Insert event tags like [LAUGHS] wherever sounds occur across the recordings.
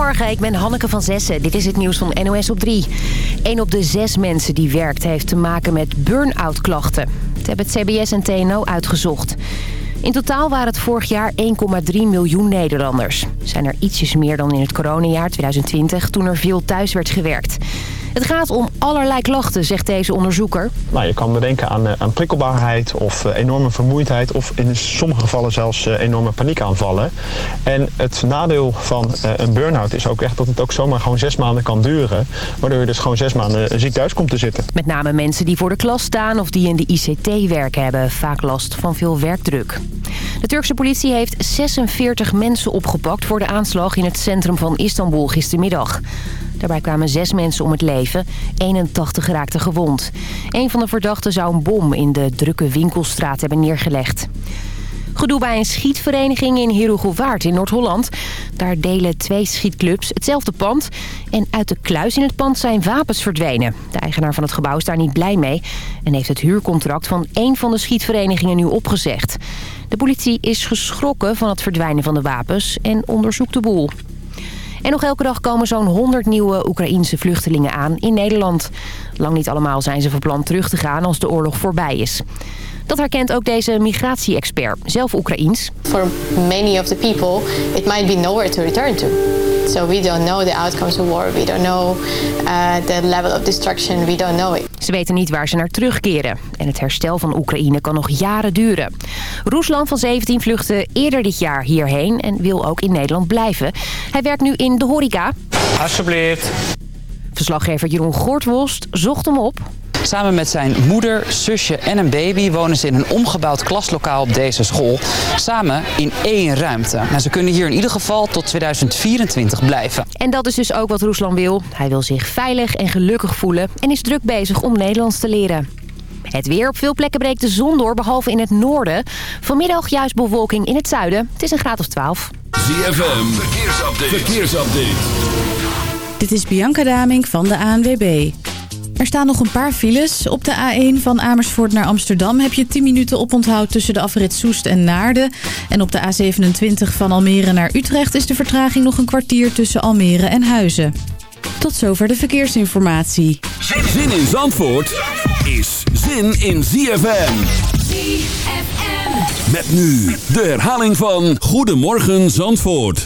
Goedemorgen, ik ben Hanneke van Zessen. Dit is het nieuws van NOS op 3. Een op de zes mensen die werkt heeft te maken met burn-out klachten. Het hebben het CBS en TNO uitgezocht. In totaal waren het vorig jaar 1,3 miljoen Nederlanders. Zijn er ietsjes meer dan in het coronajaar 2020 toen er veel thuis werd gewerkt. Het gaat om allerlei klachten, zegt deze onderzoeker. Nou, je kan bedenken aan, uh, aan prikkelbaarheid of uh, enorme vermoeidheid... of in sommige gevallen zelfs uh, enorme paniekaanvallen. En het nadeel van een burn-out is ook echt dat het ook zomaar gewoon zes maanden kan duren. Waardoor je dus gewoon zes maanden ziek thuis komt te zitten. Met name mensen die voor de klas staan of die in de ICT werken... hebben vaak last van veel werkdruk. De Turkse politie heeft 46 mensen opgepakt voor de aanslag in het centrum van Istanbul gistermiddag. Daarbij kwamen zes mensen om het leven. 81 raakten gewond. Een van de verdachten zou een bom in de drukke winkelstraat hebben neergelegd. Gedoe bij een schietvereniging in Herugelwaard in Noord-Holland. Daar delen twee schietclubs hetzelfde pand. En uit de kluis in het pand zijn wapens verdwenen. De eigenaar van het gebouw is daar niet blij mee... en heeft het huurcontract van één van de schietverenigingen nu opgezegd. De politie is geschrokken van het verdwijnen van de wapens en onderzoekt de boel. En nog elke dag komen zo'n 100 nieuwe Oekraïense vluchtelingen aan in Nederland. Lang niet allemaal zijn ze van plan terug te gaan als de oorlog voorbij is. Dat herkent ook deze migratie-expert, zelf Oekraïens. For many of the people, it might be nowhere to return to. So we don't know the outcomes of war. We don't know uh, the level of destruction. We don't know it. Ze weten niet waar ze naar terugkeren. En het herstel van Oekraïne kan nog jaren duren. Roesland van 17 vluchtte eerder dit jaar hierheen en wil ook in Nederland blijven. Hij werkt nu in de horeca. Alsjeblieft. Verslaggever Jeroen Gortwost zocht hem op. Samen met zijn moeder, zusje en een baby wonen ze in een omgebouwd klaslokaal op deze school. Samen in één ruimte. Maar ze kunnen hier in ieder geval tot 2024 blijven. En dat is dus ook wat Rusland wil. Hij wil zich veilig en gelukkig voelen en is druk bezig om Nederlands te leren. Het weer. Op veel plekken breekt de zon door, behalve in het noorden. Vanmiddag juist bewolking in het zuiden. Het is een graad of 12. ZFM, verkeersupdate. verkeersupdate. Dit is Bianca Daming van de ANWB. Er staan nog een paar files. Op de A1 van Amersfoort naar Amsterdam heb je 10 minuten oponthoud tussen de afrit Soest en Naarden. En op de A27 van Almere naar Utrecht is de vertraging nog een kwartier tussen Almere en Huizen. Tot zover de verkeersinformatie. Zin in Zandvoort is zin in ZFM. ZFM. Met nu de herhaling van Goedemorgen Zandvoort.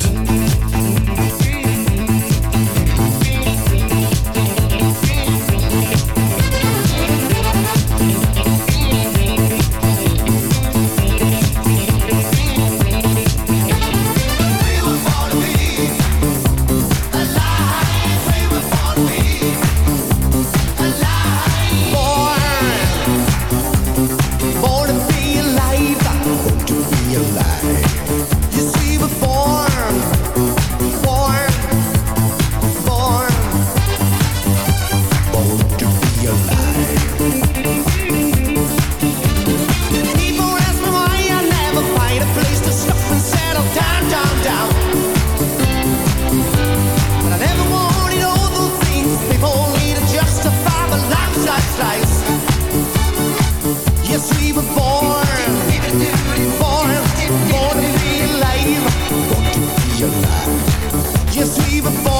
Cause we've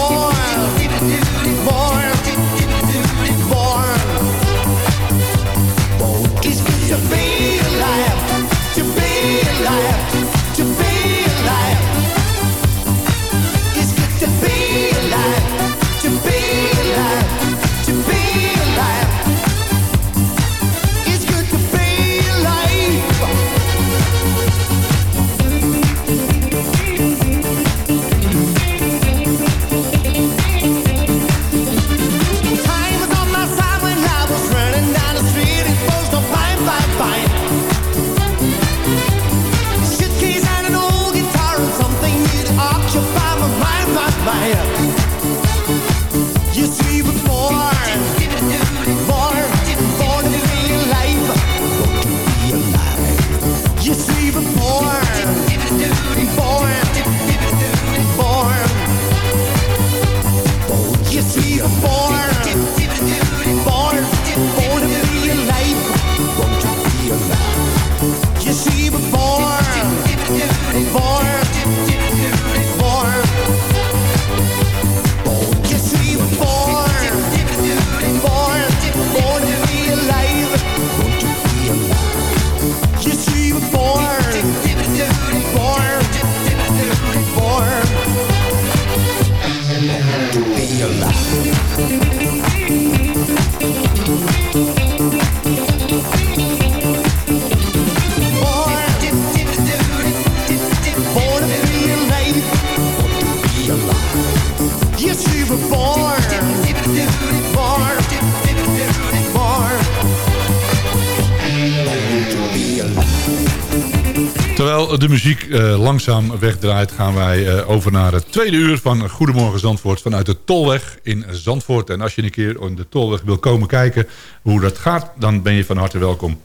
Terwijl de muziek uh, langzaam wegdraait... gaan wij uh, over naar het tweede uur van Goedemorgen Zandvoort... vanuit de Tolweg in Zandvoort. En als je een keer op de Tolweg wil komen kijken hoe dat gaat... dan ben je van harte welkom.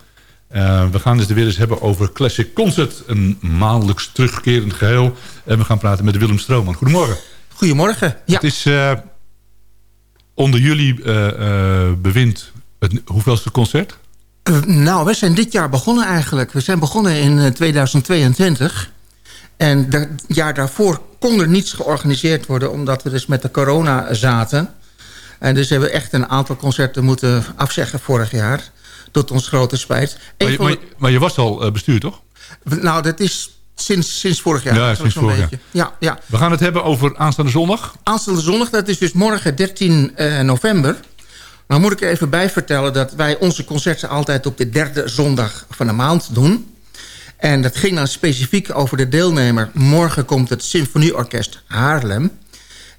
Uh, we gaan dus weer eens hebben over Classic Concert. Een maandelijks terugkerend geheel. En we gaan praten met Willem Strooman. Goedemorgen. Goedemorgen. Ja. Het is onder jullie bewind het hoeveelste concert? Uh, nou, we zijn dit jaar begonnen eigenlijk. We zijn begonnen in uh, 2022. En het jaar daarvoor kon er niets georganiseerd worden... omdat we dus met de corona zaten. En dus hebben we echt een aantal concerten moeten afzeggen vorig jaar. Tot ons grote spijt. Maar je, maar, maar je, was al uh, bestuur, toch? Nou, dat is sinds, sinds vorig jaar. Ja, sinds vorig jaar. Ja, ja. We gaan het hebben over aanstaande zondag. Aanstaande zondag, dat is dus morgen 13 uh, november... Nou moet ik er even bij vertellen dat wij onze concerten altijd op de derde zondag van de maand doen. En dat ging dan specifiek over de deelnemer. Morgen komt het Symfonieorkest Haarlem.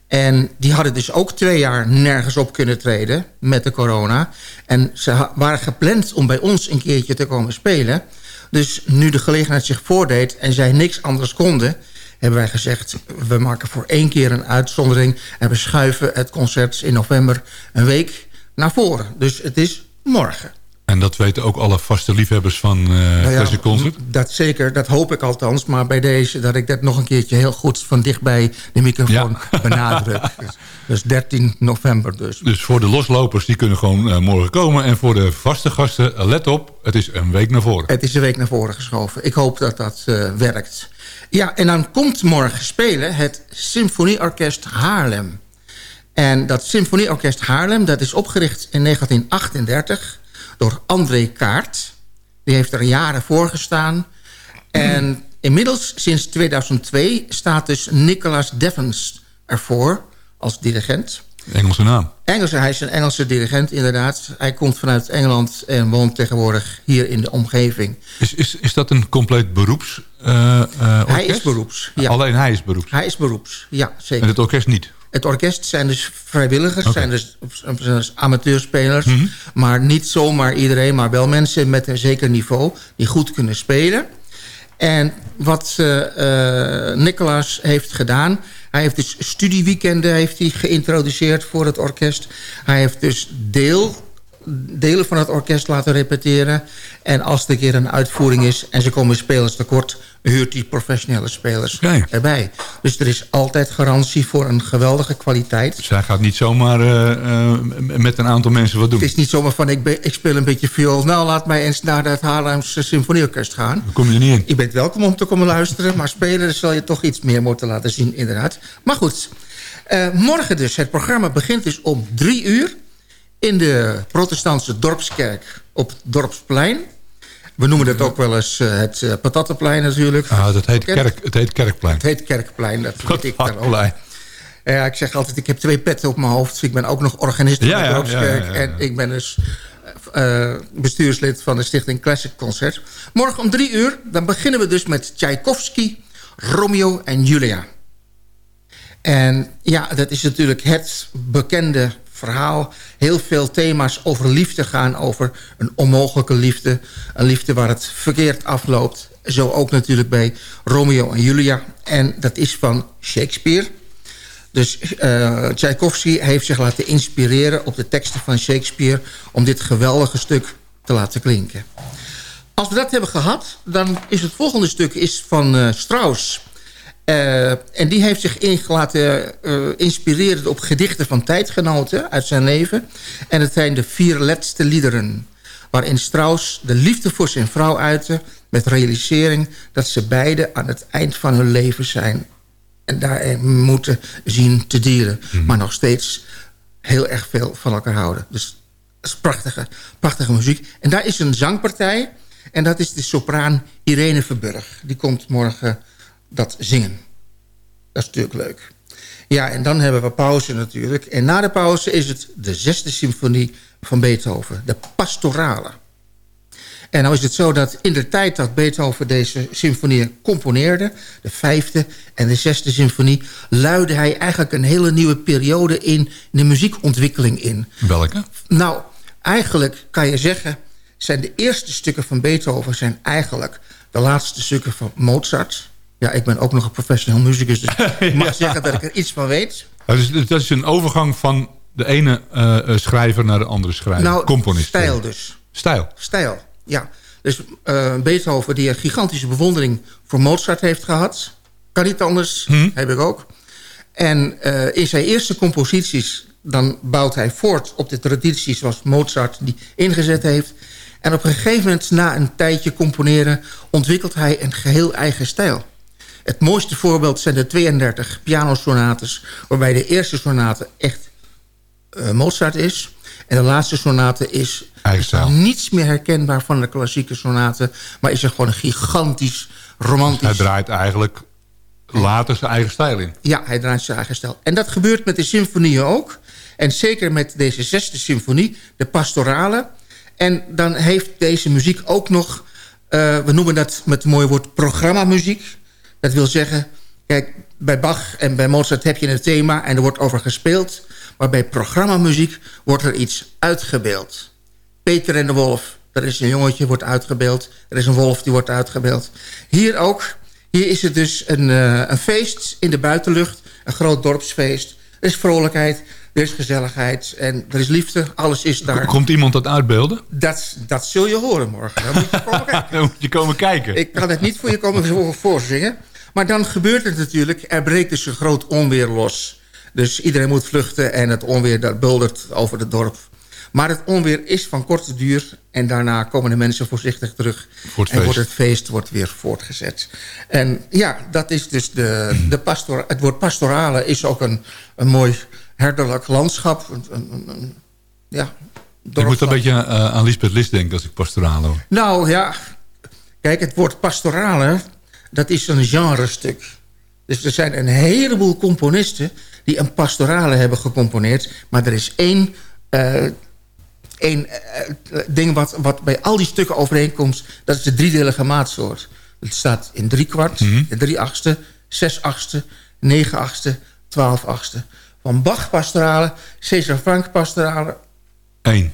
En die hadden dus ook twee jaar nergens op kunnen treden met de corona. En ze waren gepland om bij ons een keertje te komen spelen. Dus nu de gelegenheid zich voordeed en zij niks anders konden... hebben wij gezegd, we maken voor één keer een uitzondering... en we schuiven het concert in november een week naar voren. Dus het is morgen. En dat weten ook alle vaste liefhebbers van uh, nou ja, Concert? Dat zeker, dat hoop ik althans. Maar bij deze dat ik dat nog een keertje heel goed van dichtbij de microfoon ja. [LAUGHS] benadruk. Dus, dus, 13 november dus. Dus voor de loslopers, die kunnen gewoon uh, morgen komen. En voor de vaste gasten, let op, het is een week naar voren. Het is een week naar voren geschoven. Ik hoop dat dat uh, werkt. Ja, en dan komt morgen spelen het Symfonieorkest Haarlem. En dat Symfonieorkest Haarlem, dat is opgericht in 1938 door André Kaart. Die heeft er jaren voor gestaan. En inmiddels, sinds 2002, staat dus Nicholas Devens ervoor als dirigent. Engelse naam. Engelse, hij is een Engelse dirigent, inderdaad. Hij komt vanuit Engeland en woont tegenwoordig hier in de omgeving. Is, is, is dat een compleet beroeps uh, uh, Hij is beroeps, ja. Alleen hij is beroeps? Hij is beroeps, ja, zeker. En het orkest niet? Het orkest zijn dus vrijwilligers, okay. zijn dus, dus amateurspelers. Mm -hmm. Maar niet zomaar iedereen, maar wel mensen met een zeker niveau... die goed kunnen spelen. En wat uh, Nicolas heeft gedaan... hij heeft dus studieweekenden heeft hij geïntroduceerd voor het orkest. Hij heeft dus deel delen van het orkest laten repeteren. En als er een keer een uitvoering is en ze komen spelers tekort... huurt hij professionele spelers erbij. Dus er is altijd garantie voor een geweldige kwaliteit. Dus hij gaat niet zomaar uh, uh, met een aantal mensen wat doen? Het is niet zomaar van ik, ben, ik speel een beetje viool. Nou, laat mij eens naar het Haarlemse Symfonieorkest gaan. Dan kom je er niet in. Je bent welkom om te komen luisteren. Maar spelen zal je toch iets meer moeten laten zien, inderdaad. Maar goed, uh, morgen dus. Het programma begint dus om drie uur in de protestantse dorpskerk op het Dorpsplein. We noemen dat ook wel eens uh, het uh, Patattenplein natuurlijk. Ah, dat heet, kerk, het heet Kerkplein. Het heet Kerkplein, dat weet ik dan ook. Ja, ik zeg altijd, ik heb twee petten op mijn hoofd. Ik ben ook nog organist van de Dorpskerk. En ik ben dus uh, bestuurslid van de stichting Classic Concert. Morgen om drie uur, dan beginnen we dus met Tchaikovsky, Romeo en Julia. En ja, dat is natuurlijk het bekende verhaal. Heel veel thema's over liefde gaan. Over een onmogelijke liefde. Een liefde waar het verkeerd afloopt. Zo ook natuurlijk bij Romeo en Julia. En dat is van Shakespeare. Dus uh, Tchaikovsky heeft zich laten inspireren op de teksten van Shakespeare... om dit geweldige stuk te laten klinken. Als we dat hebben gehad, dan is het volgende stuk is van uh, Strauss... Uh, en die heeft zich ingelaten uh, inspireren op gedichten van tijdgenoten uit zijn leven. En het zijn de vier laatste liederen. Waarin Strauss de liefde voor zijn vrouw uitte... met realisering dat ze beide aan het eind van hun leven zijn. En daar moeten zien te dieren. Mm. Maar nog steeds heel erg veel van elkaar houden. Dus dat is prachtige, prachtige muziek. En daar is een zangpartij. En dat is de sopraan Irene Verburg. Die komt morgen dat zingen. Dat is natuurlijk leuk. Ja, en dan hebben we pauze natuurlijk. En na de pauze is het de zesde symfonie van Beethoven. De pastorale. En nou is het zo dat in de tijd dat Beethoven deze symfonieën componeerde... de vijfde en de zesde symfonie... luidde hij eigenlijk een hele nieuwe periode in de muziekontwikkeling in. Welke? Nou, eigenlijk kan je zeggen... zijn de eerste stukken van Beethoven zijn eigenlijk de laatste stukken van Mozart. Ja, ik ben ook nog een professioneel muzikus, dus [LAUGHS] ik mag zeggen dat ik er iets van weet. Dat is, dat is een overgang van de ene uh, schrijver naar de andere schrijver. Nou, Componist. stijl dus. Stijl? Stijl, ja. Dus uh, Beethoven die een gigantische bewondering voor Mozart heeft gehad. Kan niet anders, hm? heb ik ook. En uh, in zijn eerste composities... dan bouwt hij voort op de traditie zoals Mozart die ingezet heeft. En op een gegeven moment, na een tijdje componeren... ontwikkelt hij een geheel eigen stijl. Het mooiste voorbeeld zijn de 32 pianosonates... waarbij de eerste sonate echt uh, Mozart is... En de laatste sonate is, is niets meer herkenbaar van de klassieke sonate... maar is er gewoon een gigantisch, romantisch... Dus hij draait eigenlijk later zijn eigen stijl in. Ja, hij draait zijn eigen stijl. En dat gebeurt met de symfonieën ook. En zeker met deze zesde symfonie, de pastorale. En dan heeft deze muziek ook nog... Uh, we noemen dat met het mooie woord programmamuziek. Dat wil zeggen, kijk, bij Bach en bij Mozart heb je een thema... en er wordt over gespeeld... Maar bij programmamuziek wordt er iets uitgebeeld. Peter en de Wolf, er is een jongetje, wordt uitgebeeld. Er is een wolf, die wordt uitgebeeld. Hier ook. Hier is het dus een, uh, een feest in de buitenlucht. Een groot dorpsfeest. Er is vrolijkheid, er is gezelligheid en er is liefde. Alles is daar. Komt iemand dat uitbeelden? Dat, dat zul je horen morgen. Dan moet je komen [LAUGHS] kijken. Dan moet je komen kijken. Ik kan het niet voor je komen voorzingen. Maar dan gebeurt het natuurlijk. Er breekt dus een groot onweer los. Dus iedereen moet vluchten en het onweer dat buldert over het dorp. Maar het onweer is van korte duur en daarna komen de mensen voorzichtig terug. Voor het en wordt het feest wordt weer voortgezet. En ja, dat is dus de, de pastor, het woord pastorale is ook een, een mooi herderlijk landschap. Een, een, een, ja, ik moet een beetje uh, aan Lisbeth List denken als ik pastorale hoor. Nou ja, kijk, het woord pastorale, dat is een genrestuk. Dus er zijn een heleboel componisten die een pastorale hebben gecomponeerd. Maar er is één, uh, één uh, ding wat, wat bij al die stukken overeenkomt. Dat is de driedelige maatsoort. Het staat in drie kwart, Mhm. in drie achtste, zes achtste, negen achtste, twaalf achtste. Van Bach pastorale, Cesar Frank pastorale. Eén.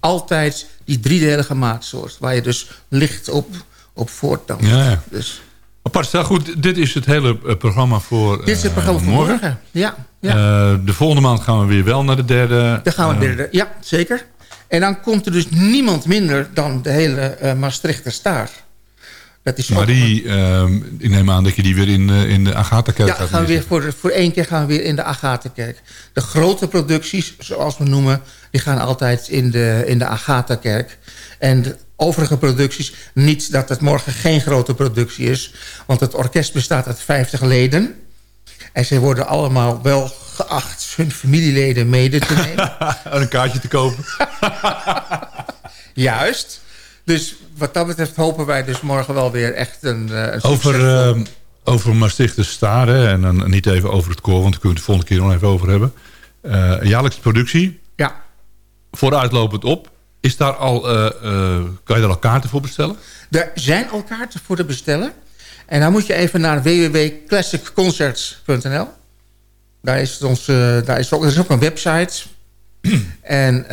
Altijd die driedelige maatsoort. Waar je dus licht op, op voortdanst. Ja, ja. Dus Apart, stel goed, dit is het hele uh, programma voor dit is het programma voor morgen. morgen. Ja, ja. Uh, de volgende maand gaan we weer wel naar de derde. Dan gaan we weer, de, ja, zeker. En dan komt er dus niemand minder dan de hele uh, Maastrichter Staar. Dat is maar die, uh, ik neem aan dat je die weer in, uh, in de Agatha-kerk ja, gaat gaan we weer voor, voor één keer gaan we weer in de Agatha-kerk. De grote producties, zoals we noemen, die gaan altijd in de, in de Agatha-kerk. En overige producties, niet dat het morgen geen grote productie is. Want het orkest bestaat uit 50 leden. En ze worden allemaal wel geacht hun familieleden mede te nemen. [LAUGHS] een kaartje te kopen. [LAUGHS] Juist. Dus wat dat betreft hopen wij dus morgen wel weer echt een, een Over, uh, over Maastricht de Staren en dan niet even over het koor... want daar kunnen we het de volgende keer nog even over hebben. Uh, een jaarlijkse productie. Ja. Vooruitlopend op. Is daar al, uh, kan je daar al kaarten voor bestellen? Er zijn al kaarten voor te bestellen. En dan moet je even naar www.classicconcerts.nl. Daar is, ons, daar is ook, er is ook een website. [CLEARS THROAT] en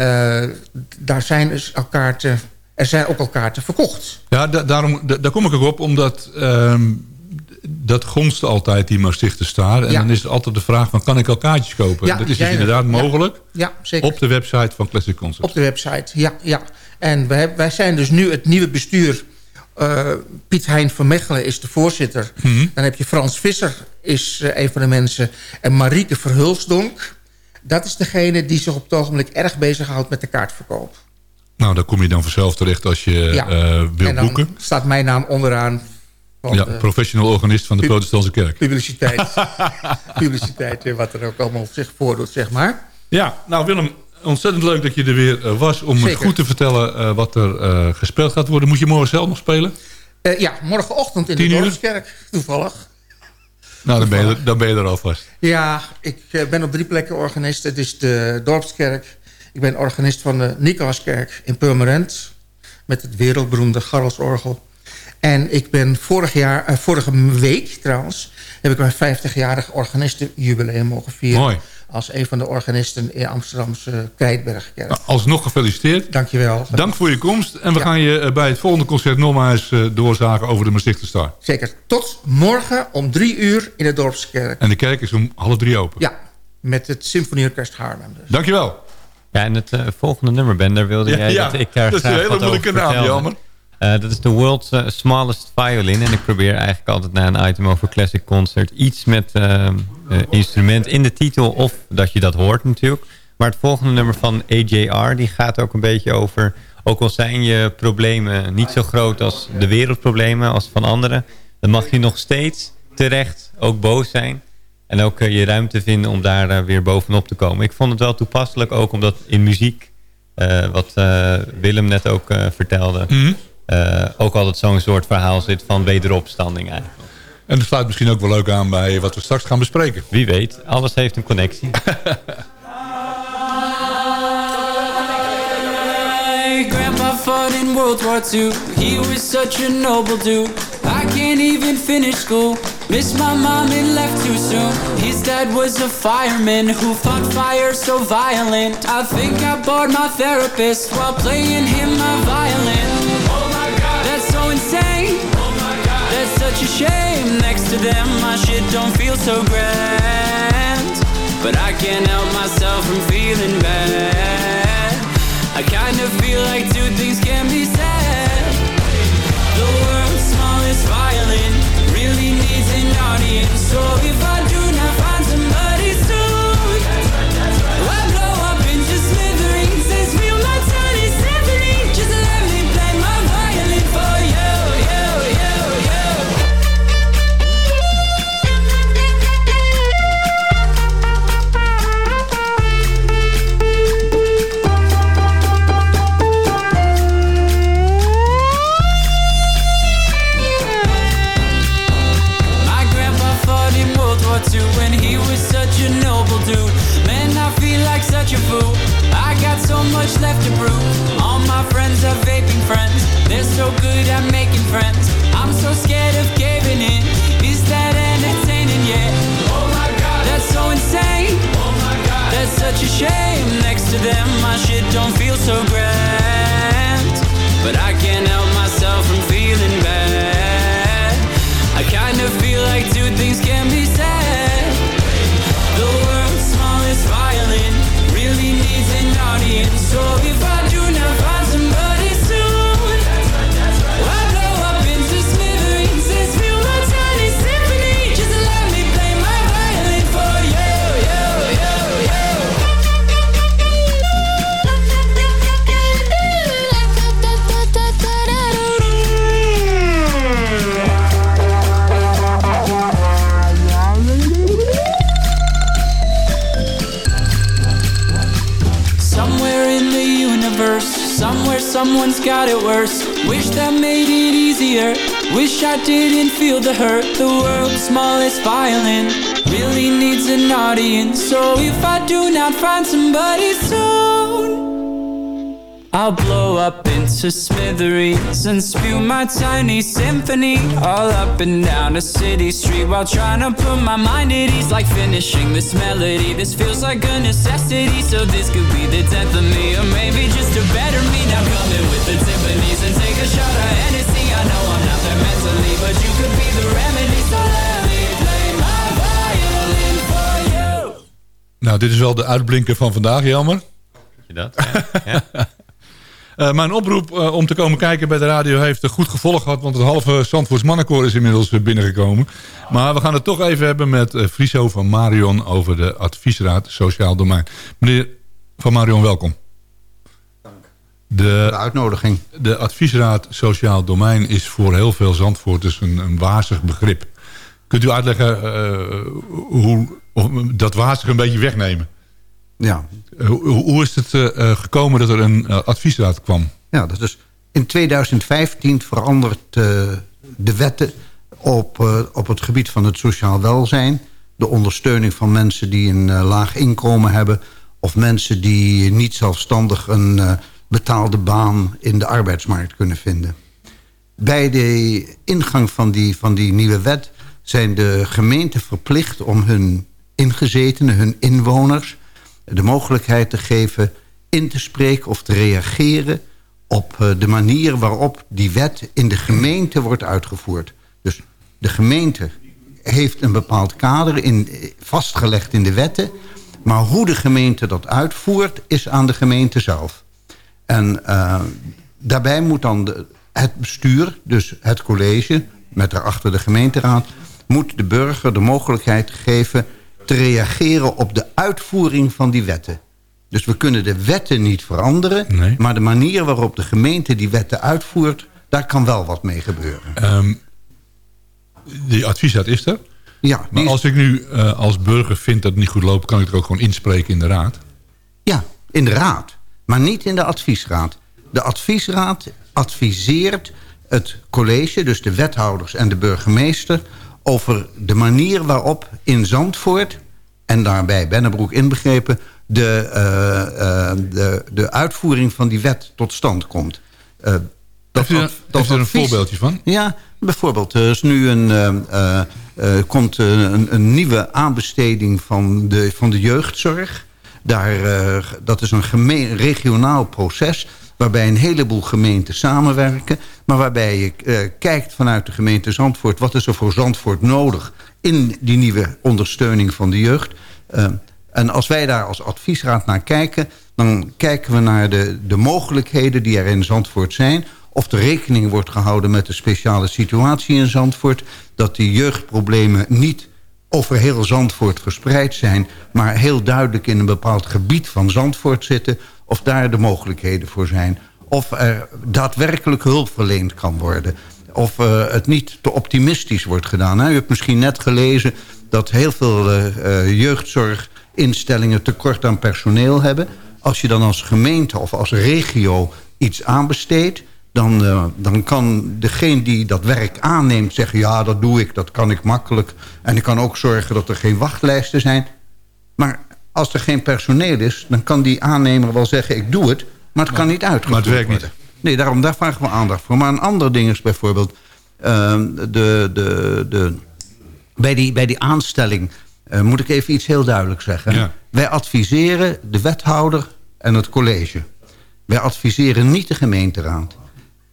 daar zijn dus al kaarten er zijn ook al kaarten verkocht. Ja, da daarom, da daar kom ik ook op, omdat um, dat gonst altijd die Maastrichter Staar. En Ja. dan is er altijd de vraag van, kan ik al kaartjes kopen? Ja, dat is dus er. inderdaad Ja. mogelijk Ja, zeker. op de website van Classic Concerts. Op de website, ja. ja. En wij, wij zijn dus nu het nieuwe bestuur. Eh, Piet Hein van Mechelen is de voorzitter. Mhm. Dan heb je Frans Visser, is eh, een van de mensen. En Marieke Verhulsdonk. Dat is degene die zich op het ogenblik erg bezighoudt met de kaartverkoop. Nou, daar kom je dan vanzelf terecht als je eh, wil en dan boeken. staat mijn naam onderaan. Ja, de professional organist van de protestantse kerk. publiciteit. [LAUGHS] publiciteit, eh, wat er ook allemaal zich voordoet, zeg maar. Ja, nou Willem, ontzettend leuk dat je er weer eh, was... om Zeker. goed te vertellen eh, wat er eh, gespeeld gaat worden. Moet je morgen zelf nog spelen? Eh, ja, morgenochtend in de? Dorpskerk, toevallig. Nou, dan ben je, er- dan ben je er alvast. Ja, ik eh, ben op drie plekken organist. Het is de Dorpskerk. Ik ben organist van de Nicolaaskerk in Purmerend. Met het wereldberoemde Garrelsorgel. En ik ben vorig jaar, eh, vorige week trouwens... heb ik mijn 50-jarig organistenjubileum mogen vieren. Mooi. Als een van de organisten in Amsterdamse Krijtbergkerk. Nou, alsnog gefeliciteerd. Dankjewel. Dank voor je komst. En we Ja. gaan je eh, bij het volgende concert nogmaals eh, doorzagen over de Maastrichter Star. Zeker. Tot morgen om drie uur in de Dorpskerk. En de kerk is om half drie open. Ja, met het Symfonieorkest Haarlem dus. Dankjewel. Ja, en het volgende nummer, Ben, daar wilde Ja, jij ja, dat ik daar dat is een hele moeilijke naam, jammer. Eh, dat is de World's eh, Smallest Violin. En ik probeer eigenlijk altijd na een item over Classic Concert... iets met eh, instrument in de titel of dat je dat hoort natuurlijk. Maar het volgende nummer van AJR... die gaat ook een beetje over... ook al zijn je problemen niet zo groot als de wereldproblemen... als van anderen... dan mag je nog steeds terecht ook boos zijn... En ook je ruimte vinden om daar weer bovenop te komen. Ik vond het wel toepasselijk ook omdat in muziek... wat Willem net ook vertelde... Mhm. Ook altijd zo'n soort verhaal zit van wederopstanding eigenlijk. En dat sluit misschien ook wel leuk aan bij wat we straks gaan bespreken. Wie weet, alles heeft een connectie. [LAUGHS] Grandpa fought in World War II. He was such a noble dude. I can't even finish school. Missed my mom and left too soon. His dad was a fireman who fought fire so violent. I think I bored my therapist while playing him my violin. Don't feel so grand. But I can't help myself from feeling bad. I kind of feel like two things can be shame. Next to them, my shit don't feel so grand. But I can't help myself from feeling bad. I kind of feel like two things can be said. The world's smallest violin really needs an audience. So if I someone's got it worse. Wish that made it easier. Wish I didn't feel the hurt. The world's smallest violin really needs an audience. So if I do not find somebody soon, I'll blow up into smithereens and spew my tiny symphony all up and down a city street while trying to put my mind at ease. Like finishing this melody, this feels like a necessity. So this could be the death of me, or maybe just a better me. Now come in with the timpanis and take a shot of Hennessy. I know I'm not there mentally, but you could be the remedy. So let me play my violin for you. Nou, dit is wel de uitblinker van vandaag, jammer. Je dat? Ja. Ja. [LAUGHS] Eh, mijn oproep eh, om te komen kijken bij de radio heeft een goed gevolg gehad... want het halve Zandvoorts mannenkoor is inmiddels eh, binnengekomen. Maar we gaan het toch even hebben met Friso van Marion... over de adviesraad Sociaal Domein. Meneer van Marion, welkom. de De, uitnodiging. de adviesraad Sociaal Domein is voor heel veel Zandvoorters een, een wazig begrip. Kunt u uitleggen hoe of dat wazig een beetje wegnemen? Ja, Eh, Hoe, hoe is het eh, eh, gekomen dat er een adviesraad kwam? ja dat is in 2015 veranderd eh, de wetten op, op het gebied van het sociaal welzijn. De ondersteuning van mensen die een laag inkomen hebben... of mensen die niet zelfstandig een betaalde baan in de arbeidsmarkt kunnen vinden. Bij de ingang van die, van die nieuwe wet zijn de gemeenten verplicht om hun ingezetenen, hun inwoners... de mogelijkheid te geven in te spreken of te reageren op eh, de manier waarop die wet in de gemeente wordt uitgevoerd. Dus de gemeente heeft een bepaald kader in, vastgelegd in de wetten... maar hoe de gemeente dat uitvoert is aan de gemeente zelf. En uh, daarbij moet dan de, het bestuur, dus het college... met daarachter de gemeenteraad... moet de burger de mogelijkheid geven te reageren op de uitvoering van die wetten. Dus we kunnen de wetten niet veranderen... Nee. maar de manier waarop de gemeente die wetten uitvoert... daar kan wel wat mee gebeuren. Um, die adviesraad is er. Ja, maar is... als ik nu uh, als burger vind dat het niet goed loopt... kan ik er ook gewoon inspreken in de raad? Ja, in de raad. Maar niet in de adviesraad. De adviesraad adviseert het college, dus de wethouders en de burgemeester... over de manier waarop in Zandvoort, en daarbij Bennebroek inbegrepen... De, uh, uh, de, de uitvoering van die wet tot stand komt. Uh, dat, heeft u, dat, dat er een voorbeeldje van? Ja, bijvoorbeeld. Er is nu een, komt een, een, nieuwe aanbesteding van de, van de jeugdzorg. Daar, dat is een gemeen, regionaal proces waarbij een heleboel gemeenten samenwerken... maar waarbij je uh, kijkt vanuit de gemeente Zandvoort... wat is er voor Zandvoort nodig in die nieuwe ondersteuning van de jeugd... Uh, en als wij daar als adviesraad naar kijken... dan kijken we naar de, de mogelijkheden die er in Zandvoort zijn... of er rekening wordt gehouden met de speciale situatie in Zandvoort... dat die jeugdproblemen niet over heel Zandvoort verspreid zijn... maar heel duidelijk in een bepaald gebied van Zandvoort zitten... of daar de mogelijkheden voor zijn. Of er daadwerkelijk hulp verleend kan worden. Of uh, het niet te optimistisch wordt gedaan. U hebt misschien net gelezen dat heel veel uh, uh, jeugdzorg instellingen tekort aan personeel hebben. Als je dan als gemeente of als regio iets aanbesteedt... Dan, dan kan degene die dat werk aanneemt zeggen... ja, dat doe ik, dat kan ik makkelijk. En ik kan ook zorgen dat er geen wachtlijsten zijn. Maar als er geen personeel is... dan kan die aannemer wel zeggen, ik doe het... maar het kan niet uitgevoerd Maar het werkt niet. Nee, daarom, daar vragen we aandacht voor. Maar een ander ding is bijvoorbeeld... Uh, de, de, de, bij, die, bij die aanstelling uh, moet ik even iets heel duidelijk zeggen. Ja. Wij adviseren de wethouder en het college. Wij adviseren niet de gemeenteraad.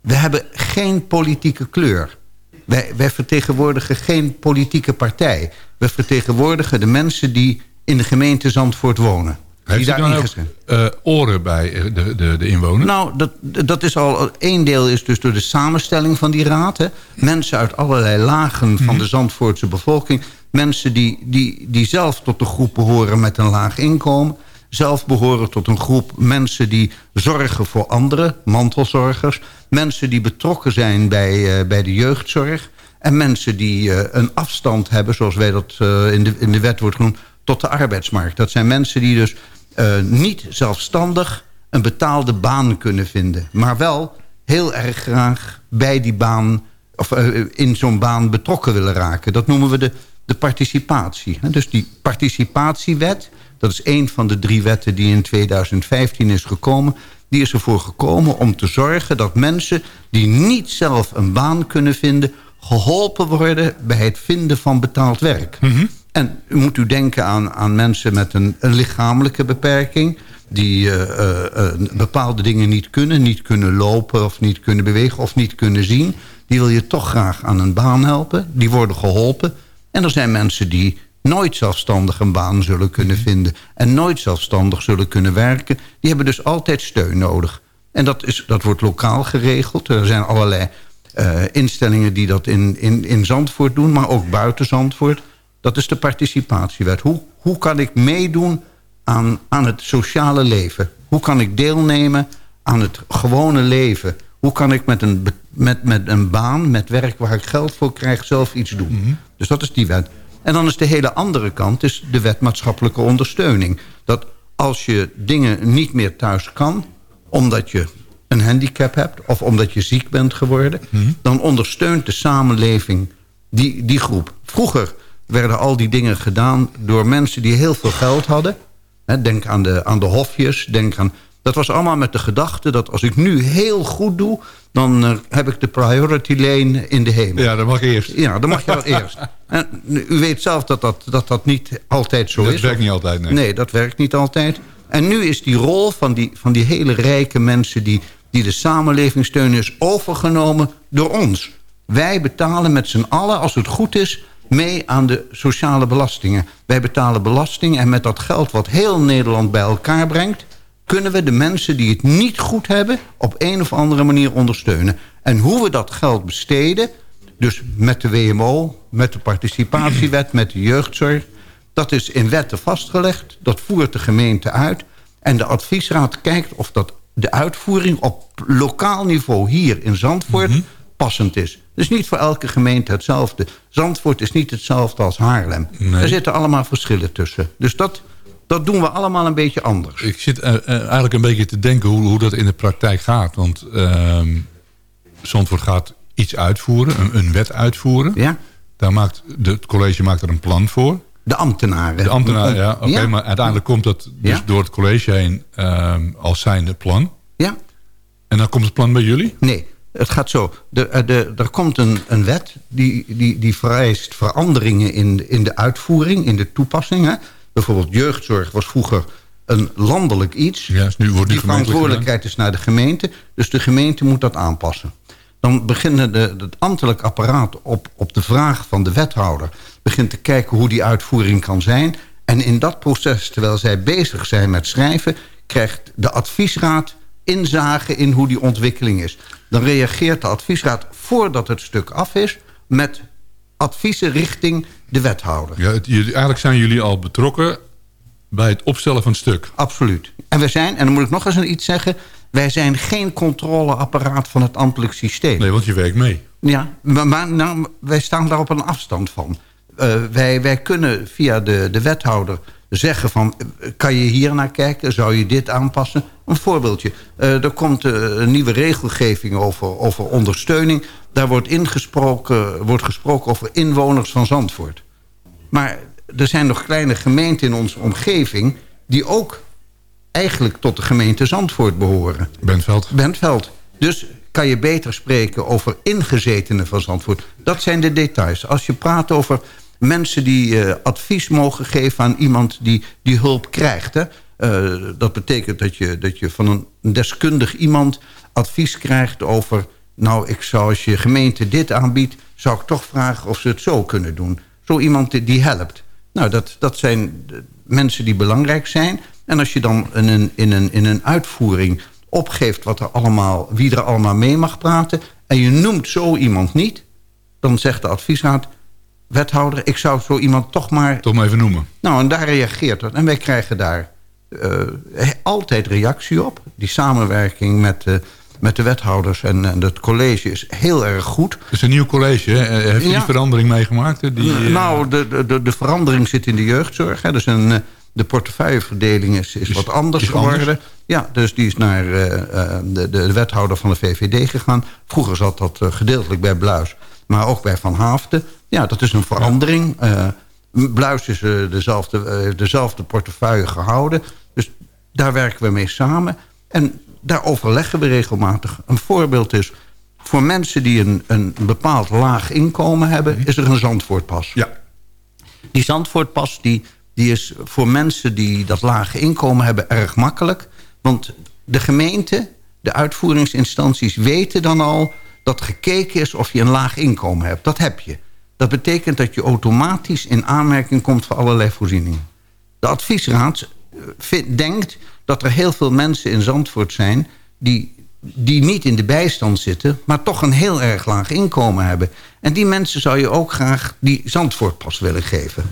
We hebben geen politieke kleur. Wij, wij vertegenwoordigen geen politieke partij. We vertegenwoordigen de mensen die in de gemeente Zandvoort wonen. Heeft die dan ook uh, oren bij de, de, de inwoners? Nou, dat, dat is al... één deel is dus door de samenstelling van die raad. Hè. Mensen uit allerlei lagen van Mhm. de Zandvoortse bevolking. Mensen die, die, die zelf tot de groep behoren met een laag inkomen. Zelf behoren tot een groep mensen die zorgen voor anderen. Mantelzorgers. Mensen die betrokken zijn bij, uh, bij de jeugdzorg. En mensen die uh, een afstand hebben, zoals wij dat in, de, in de wet wordt genoemd... tot de arbeidsmarkt. Dat zijn mensen die dus uh, niet zelfstandig een betaalde baan kunnen vinden. Maar wel heel erg graag bij die baan... of uh, in zo'n baan betrokken willen raken. Dat noemen we de, de participatie. Dus die participatiewet... dat is een van de drie wetten die in 2015 is gekomen... die is ervoor gekomen om te zorgen dat mensen... die niet zelf een baan kunnen vinden... geholpen worden bij het vinden van betaald werk. Mhm. En u moet u denken aan, aan mensen met een, een lichamelijke beperking... die uh, uh, bepaalde dingen niet kunnen. Niet kunnen lopen of niet kunnen bewegen of niet kunnen zien. Die wil je toch graag aan een baan helpen. Die worden geholpen. En er zijn mensen die nooit zelfstandig een baan zullen kunnen vinden... en nooit zelfstandig zullen kunnen werken. Die hebben dus altijd steun nodig. En dat, is, dat wordt lokaal geregeld. Er zijn allerlei uh, instellingen die dat in, in, in Zandvoort doen... maar ook buiten Zandvoort... Dat is de participatiewet. Hoe, hoe kan ik meedoen aan, aan het sociale leven? Hoe kan ik deelnemen aan het gewone leven? Hoe kan ik met een, met, met een baan, met werk waar ik geld voor krijg... zelf iets doen? Mhm. Dus dat is die wet. En dan is de hele andere kant is de wet maatschappelijke ondersteuning. Dat als je dingen niet meer thuis kan... omdat je een handicap hebt of omdat je ziek bent geworden... Mhm. dan ondersteunt de samenleving die, die groep. Vroeger werden al die dingen gedaan door mensen die heel veel geld hadden. Denk aan de, aan de hofjes, denk aan... Dat was allemaal met de gedachte dat als ik nu heel goed doe... dan eh, heb ik de priority lane in de hemel. Ja, dat mag eerst. Ja, dan mag je wel [LAUGHS] eerst. En u weet zelf dat dat, dat, dat niet altijd zo Dat is. werkt niet altijd, nee. Nee, dat werkt niet altijd. En nu is die rol van die, van die hele rijke mensen... Die, die de samenleving steunen, is overgenomen door ons. Wij betalen met z'n allen, als het goed is... mee aan de sociale belastingen. Wij betalen belasting en met dat geld wat heel Nederland bij elkaar brengt... kunnen we de mensen die het niet goed hebben... op een of andere manier ondersteunen. En hoe we dat geld besteden... dus met de WMO, met de participatiewet, met de jeugdzorg... dat is in wetten vastgelegd, dat voert de gemeente uit... en de adviesraad kijkt of dat de uitvoering op lokaal niveau hier in Zandvoort passend is. Dus niet voor elke gemeente hetzelfde. Zandvoort is niet hetzelfde als Haarlem. Nee. Er zitten allemaal verschillen tussen. Dus dat, dat doen we allemaal een beetje anders. Ik zit eigenlijk een beetje te denken hoe, hoe dat in de praktijk gaat. Want ehm Zandvoort gaat iets uitvoeren, een, een wet uitvoeren. Ja. Daar maakt, de, het college maakt er een plan voor. De ambtenaren. De ambtenaren, ja. Oké, Ja. maar uiteindelijk komt dat dus Ja. door het college heen ehm, als zijnde plan. Ja. En dan komt het plan bij jullie? Nee, het gaat zo. De, eh, de, er komt een, een wet die, die, die vereist veranderingen in, de- in de uitvoering, in de toepassing. Hè. Bijvoorbeeld jeugdzorg was vroeger een landelijk iets. Ja, nu wordt die verantwoordelijkheid is naar de gemeente. Dus de gemeente moet dat aanpassen. Dan beginnen de, het ambtelijk apparaat op, op de vraag van de wethouder... begint te kijken hoe die uitvoering kan zijn. En in dat proces, terwijl zij bezig zijn met schrijven... krijgt de adviesraad inzage in hoe die ontwikkeling is. Dan reageert de adviesraad voordat het stuk af is... met adviezen richting de wethouder. Ja, het- eigenlijk zijn jullie al betrokken bij het opstellen van het stuk. Absoluut. En we zijn, en dan moet ik nog eens iets zeggen... wij zijn geen controleapparaat van het ambtelijk systeem. Nee, want je werkt mee. Ja, maar, maar nou, wij staan daar op een afstand van. Eh, wij, wij kunnen via de, de wethouder zeggen van... kan je hier naar kijken? Zou je dit aanpassen? Een voorbeeldje. Eh, er komt eh, een nieuwe regelgeving over, over ondersteuning. Daar wordt, ingesproken, wordt gesproken over inwoners van Zandvoort. Maar er zijn nog kleine gemeenten in onze omgeving... die ook eigenlijk tot de gemeente Zandvoort behoren. Bentveld. Bentveld. Dus kan je beter spreken over ingezetenen van Zandvoort. Dat zijn de details. Als je praat over mensen die eh, advies mogen geven aan iemand die, die hulp krijgt... Hè, eh, dat betekent dat je, dat je van een deskundig iemand advies krijgt over... nou, ik zou als je gemeente dit aanbiedt... zou ik toch vragen of ze het zo kunnen doen. Zo iemand die, helpt. Nou, dat, dat zijn mensen die belangrijk zijn. En als je dan in een, in een, in een uitvoering opgeeft wat er allemaal, wie er allemaal mee mag praten... en je noemt zo iemand niet... dan zegt de adviesraad... wethouder, ik zou zo iemand toch maar... Toch maar even noemen. Nou, en daar reageert dat. En wij krijgen daar eh, altijd reactie op. Die samenwerking met, eh, met de wethouders en, en het college is heel erg goed. Het is een nieuw college. Hè? Eh, Heeft u Ja. die verandering meegemaakt? Die, Nou, de, de- de, de verandering zit in de jeugdzorg. Hè. Dus een, de portefeuilleverdeling is, is wat anders is anders. geworden. Ja, dus die is naar de, de wethouder van de VVD gegaan. Vroeger zat dat gedeeltelijk bij Bluis, maar ook bij Van Haafden. Ja, dat is een verandering. Eh, Bluis is eh, dezelfde, eh, dezelfde portefeuille gehouden. Dus daar werken we mee samen. En daar overleggen we regelmatig. Een voorbeeld is... voor mensen die een, een bepaald laag inkomen hebben... is er een Zandvoortpas. Ja. Die Zandvoortpas die, die is voor mensen die dat lage inkomen hebben erg makkelijk. Want de gemeente, de uitvoeringsinstanties weten dan al... dat gekeken is of je een laag inkomen hebt. Dat heb je. Dat betekent dat je automatisch in aanmerking komt voor allerlei voorzieningen. De adviesraad eh, vindt- denkt dat er heel veel mensen in Zandvoort zijn... die, die niet in de bijstand zitten, maar toch een heel erg laag inkomen hebben. En die mensen zou je ook graag die Zandvoortpas willen geven.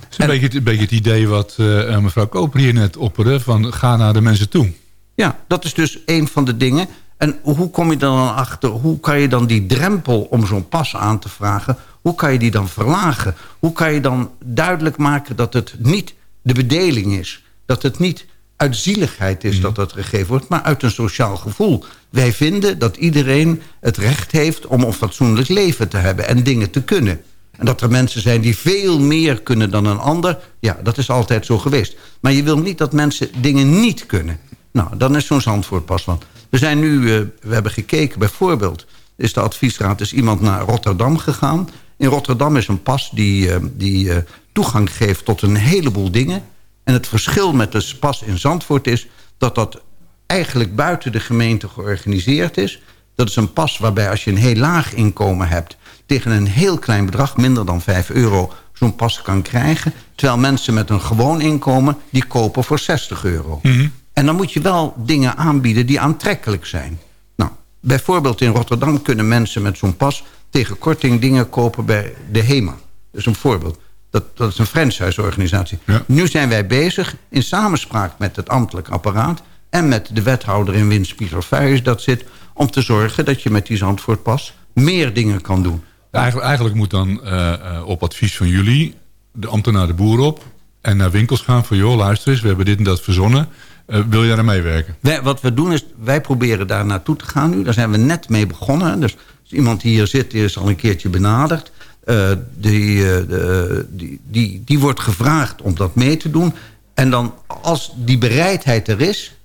Het is een, beetje, het- een beetje het idee wat eh, mevrouw Koper hier net opperde. Van ga naar de mensen toe. Ja, dat is dus een van de dingen. En hoe kom je dan achter? Hoe kan je dan die drempel om zo'n pas aan te vragen... hoe kan je die dan verlagen? Hoe kan je dan duidelijk maken dat het niet de bedeling is? Dat het niet uit zieligheid is dat dat gegeven wordt... maar uit een sociaal gevoel. Wij vinden dat iedereen het recht heeft om een fatsoenlijk leven te hebben... en dingen te kunnen. En dat er mensen zijn die veel meer kunnen dan een ander. Ja, dat is altijd zo geweest. Maar je wil niet dat mensen dingen niet kunnen. Nou, dan is zo'n Zandvoort pas van. We zijn nu, uh, we hebben gekeken bijvoorbeeld... is de adviesraad is iemand naar Rotterdam gegaan. In Rotterdam is een pas die, uh, die uh, toegang geeft tot een heleboel dingen. En het verschil met de pas in Zandvoort is... dat dat eigenlijk buiten de gemeente georganiseerd is. Dat is een pas waarbij als je een heel laag inkomen hebt... tegen een heel klein bedrag, minder dan 5 euro... zo'n pas kan krijgen. Terwijl mensen met een gewoon inkomen... die kopen voor 60 euro. -hmm. En dan moet je wel dingen aanbieden die aantrekkelijk zijn. Nou, bijvoorbeeld in Rotterdam kunnen mensen met zo'n pas... tegen korting dingen kopen bij de HEMA. Dat is een voorbeeld. Dat, dat is een franchise-organisatie. Ja. Nu zijn wij bezig in samenspraak met het ambtelijk apparaat... en met de wethouder in Wins Pieter dat zit... om te zorgen dat je met die Zandvoortpas meer dingen kan doen. Eigenlijk, eigenlijk moet dan uh, uh, op advies van jullie... de ambtenaar de boer op en naar winkels gaan van... joh, luister eens, we hebben dit en dat verzonnen... Uh, wil jij daar meewerken? Wij, wat we doen is, wij proberen daar naartoe te gaan nu. Daar zijn we net mee begonnen. Dus als iemand die hier zit, die is al een keertje benaderd. Uh, die, uh, de, die, die, die wordt gevraagd om dat mee te doen. En dan, als die bereidheid er is...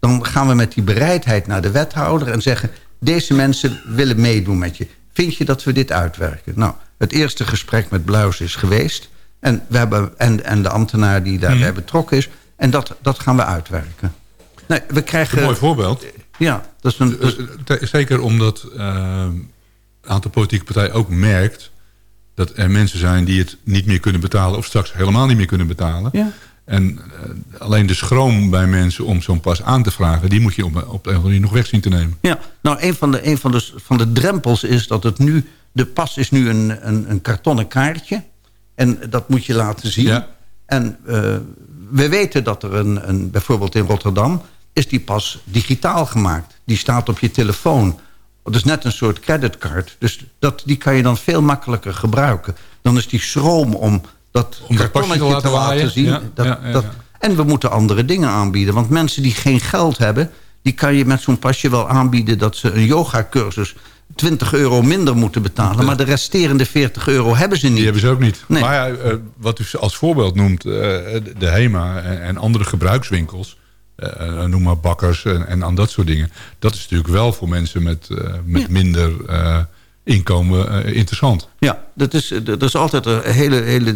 dan gaan we met die bereidheid naar de wethouder en zeggen... deze mensen willen meedoen met je. Vind je dat we dit uitwerken? Nou, het eerste gesprek met Bluis is geweest. En, we hebben, en, en de ambtenaar die daarbij hmm. betrokken is... En dat, dat gaan we uitwerken. Nee, we krijgen, een mooi voorbeeld. Ja, dat is een... Dat is... Zeker omdat uh, een aantal politieke partijen ook merkt... dat er mensen zijn die het niet meer kunnen betalen... of straks helemaal niet meer kunnen betalen. Ja. En uh, alleen de schroom bij mensen om zo'n pas aan te vragen... die moet je op, op een of andere manier nog weg zien te nemen. Ja, nou, een van de, een van de, van de drempels is dat het nu... de pas is nu een, een, een kartonnen kaartje. En dat moet je laten zien. Ja. En uh, we weten dat er een, een, bijvoorbeeld in Rotterdam... is die pas digitaal gemaakt. Die staat op je telefoon. Dat is net een soort creditcard. Dus dat, die kan je dan veel makkelijker gebruiken. Dan is die schroom om dat om kartonnetje te laten, laten zien. Ja, dat, ja, ja, dat, en we moeten andere dingen aanbieden. Want mensen die geen geld hebben... die kan je met zo'n pasje wel aanbieden... dat ze een yogacursus 20 euro minder moeten betalen. Maar de resterende 40 euro hebben ze niet. Die hebben ze ook niet. Nee. Maar ja, uh, wat u als voorbeeld noemt, uh, de HEMA en, andere gebruikswinkels... Uh, noem maar bakkers en, en aan dat soort dingen. Dat is natuurlijk wel voor mensen met, met ja. minder inkomen interessant. Ja, dat is, dat is altijd een hele, hele...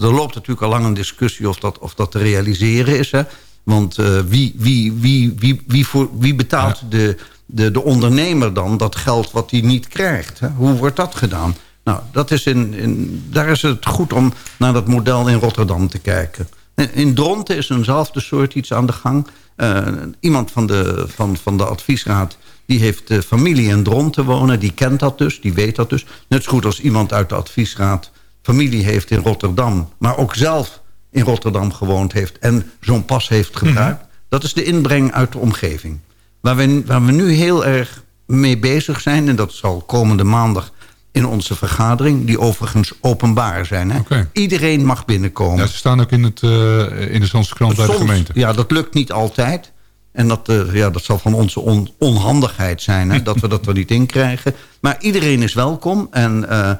Er loopt natuurlijk al lang een discussie of dat, of dat te realiseren is. Hè? Want wie, wie, wie, wie, wie, voor, wie betaalt ja. de de, de ondernemer dan dat geld wat hij niet krijgt. Hè? Hoe wordt dat gedaan? Nou, dat is in, in, daar is het goed om naar dat model in Rotterdam te kijken. In Dronten is eenzelfde soort iets aan de gang. Uh, iemand van de, van, van de adviesraad die heeft uh, familie in Dronten wonen. Die kent dat dus, die weet dat dus. Net zo goed als iemand uit de adviesraad familie heeft in Rotterdam... maar ook zelf in Rotterdam gewoond heeft... en zo'n pas heeft gebruikt. Mm -hmm. Dat is de inbreng uit de omgeving. Waar we, waar we nu heel erg mee bezig zijn... en dat zal komende maandag in onze vergadering... die overigens openbaar zijn. Hè? Okay. Iedereen mag binnenkomen. Ja, ze staan ook in, het, uh, in de Zandse krant bij de gemeente. Ja, dat lukt niet altijd. En dat, uh, ja, dat zal van onze on, onhandigheid zijn... Hè, [LAUGHS] dat we dat er niet in krijgen. Maar iedereen is welkom. En uh,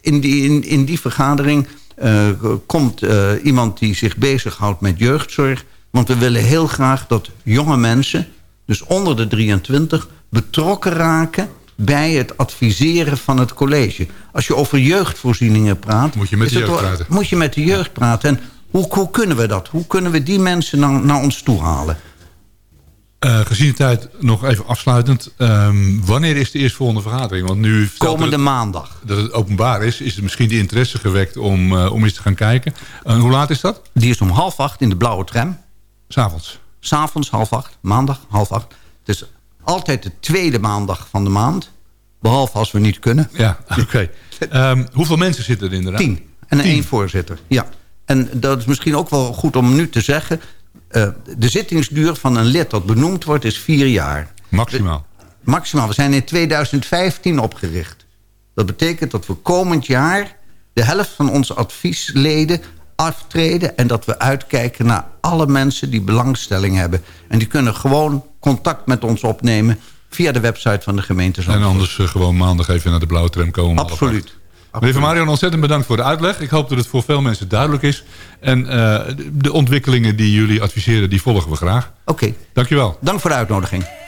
in, die, in, in die vergadering komt iemand die zich bezighoudt met jeugdzorg... Want we willen heel graag dat jonge mensen, dus onder de 23... betrokken raken bij het adviseren van het college. Als je over jeugdvoorzieningen praat... Moet je met de jeugd praten. Moet je met de jeugd praten. En hoe, hoe kunnen we dat? Hoe kunnen we die mensen naar, naar ons toe halen? Uh, gezien de tijd nog even afsluitend. Um, wanneer is de eerstvolgende vergadering? Want nu Komende het, maandag. Dat het openbaar is. Is er misschien de interesse gewekt om, uh, om eens te gaan kijken. Uh, hoe laat is dat? Die is om half acht in de blauwe tram. S'avonds? S'avonds, half acht. Maandag, half acht. Het is altijd de tweede maandag van de maand. Behalve als we niet kunnen. Ja, oké. Okay. [LAUGHS] um, hoeveel mensen zitten er inderdaad? Tien. En één voorzitter, ja. En dat is misschien ook wel goed om nu te zeggen... Uh, de zittingsduur van een lid dat benoemd wordt is vier jaar. Maximaal? De, maximaal. We zijn in 2015 opgericht. Dat betekent dat we komend jaar... de helft van onze adviesleden aftreden... en dat we uitkijken naar alle mensen die belangstelling hebben. En die kunnen gewoon contact met ons opnemen... via de website van de gemeente Zandvoort. En anders uh, gewoon maandag even naar de blauwe tram komen. Absoluut. Meneer Van Marion, ontzettend bedankt voor de uitleg. Ik hoop dat het voor veel mensen duidelijk is. En uh, de, de, ontwikkelingen die jullie adviseren, die volgen we graag. Oké. Okay. Dankjewel. Dank voor de uitnodiging.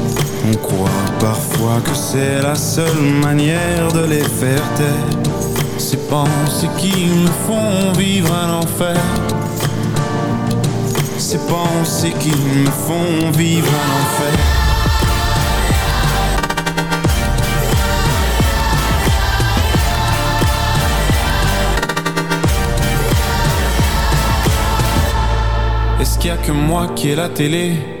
On croit parfois que c'est la seule manière de les faire taire. Ces pensées qui me font vivre un enfer. Ces pensées qui me font vivre un enfer. Est-ce qu'il y a que moi qui ai la télé?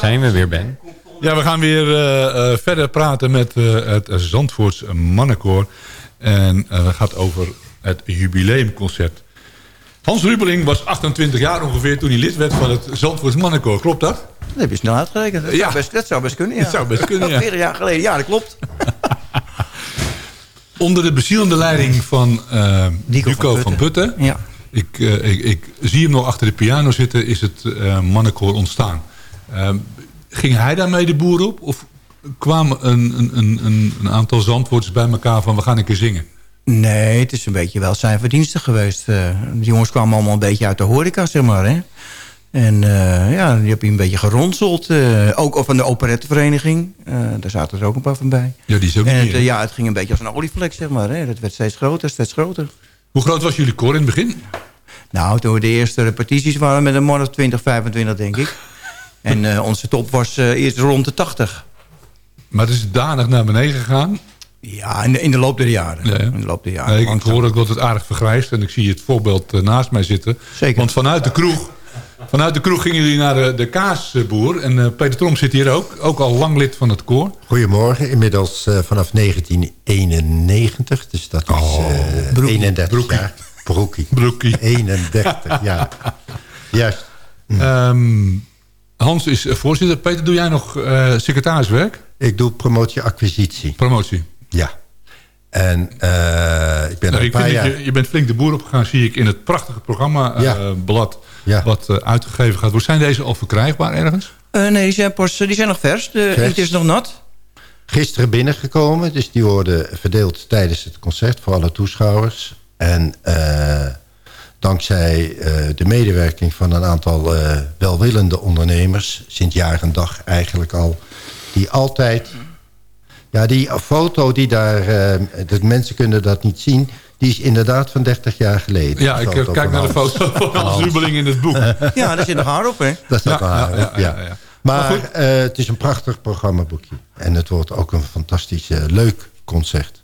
zijn we weer, Ben. Ja, we gaan weer uh, uh, verder praten met uh, het Zandvoorts Mannenkoor. En het gaat over het jubileumconcert. Hans Rubeling was 28 jaar ongeveer toen hij lid werd van het Zandvoorts Mannenkoor. Klopt dat? Dat heb je snel uitgerekend. Dat, ja. zou, best, dat zou best kunnen, ja. Dat zou best kunnen, ja. [LAUGHS] 40 jaar geleden, ja, dat klopt. [LAUGHS] Onder de bezielende leiding van Nico, Nico, van Putten. Van Putten. Ja. Ik, ik, ik, zie hem nog achter de piano zitten, is het Mannenkoor ontstaan. Ehm, ging hij daarmee de boer op? Of kwamen een, een, een, een aantal zandwoorders bij elkaar van we gaan een keer zingen? Nee, het is een beetje wel zijn verdiensten geweest. Uh, de jongens kwamen allemaal een beetje uit de horeca, zeg maar. Hè? En uh, ja, die heb je een beetje geronseld. Uh, ook van de operettevereniging. daar zaten er ook een paar van bij. Ja, die is ook en het, Ja, het ging een beetje als een olievlek, zeg maar. Hè? Dat werd steeds groter, steeds groter. Hoe groot was jullie koor in het begin? Nou, toen we de eerste repetities waren met een man of 20, 25, denk ik. En uh, onze top was uh, eerst rond de 80. Maar het is danig naar beneden gegaan? Ja, in de, in de loop der jaren. Ja, in de loop der jaren. Nee, ik hoor ook dat het aardig vergrijst. En ik zie het voorbeeld uh, naast mij zitten. Zeker. Want vanuit de kroeg, vanuit de kroeg gingen jullie naar de, de kaasboer. En Peter Trom zit hier ook. Ook al lang lid van het koor. Goedemorgen. Inmiddels vanaf 1991. Dus dat is oh, 31 broekie. jaar. Broekie. Broekie. 31 jaar. [LAUGHS] Juist. Um, Hans is eh, voorzitter. Peter, doe jij nog uh, secretariswerk? Ik doe promotie-acquisitie. Promotie? Ja. En eh, ik ben er Nou, ik paar jaar... je, je bent flink de boer opgegaan, zie ik in het prachtige programma eh, Ja. blad Ja. wat uitgegeven gaat worden. Zijn deze al verkrijgbaar ergens? Eh, nee, die zijn, pas, die zijn nog vers. De Vers. inkt is nog nat. gisteren binnengekomen. Dus die worden verdeeld tijdens het concert voor alle toeschouwers. En eh, dankzij eh, de medewerking van een aantal eh, welwillende ondernemers... sinds jaar en dag eigenlijk al... die altijd... Ja, die foto die daar... eh, de mensen kunnen dat niet zien... die is inderdaad van 30 jaar geleden. Ja, ik kijk naar de foto van Hans. Rubeling in het boek. [LAUGHS] Ja, daar zit nog haar op, hè? Dat is Ja, waar, ja. Maar, eh, het is een prachtig programmaboekje. En het wordt ook een fantastisch leuk concert.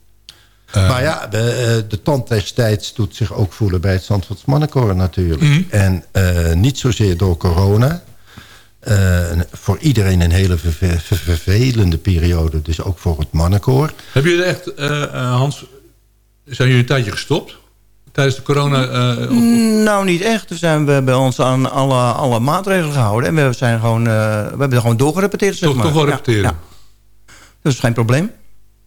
Eh, maar ja, de, eh, de tand destijds doet zich ook voelen bij het Zandvoorts Mannenkoor natuurlijk. Mhm. En eh, niet zozeer door corona. Eh, voor iedereen een hele verve- ver- vervelende periode. Dus ook voor het mannenkoor. Hebben jullie echt, eh, eh, Hans, zijn jullie een tijdje gestopt? Tijdens de corona? eh, of- Mm, Nou, niet echt. We zijn we bij ons aan alle, alle maatregelen gehouden. En we, zijn gewoon, eh, we hebben gewoon doorgerepeteerd, zeg toch, maar. toch wel Ja, repeteren? Ja, Dat is geen probleem.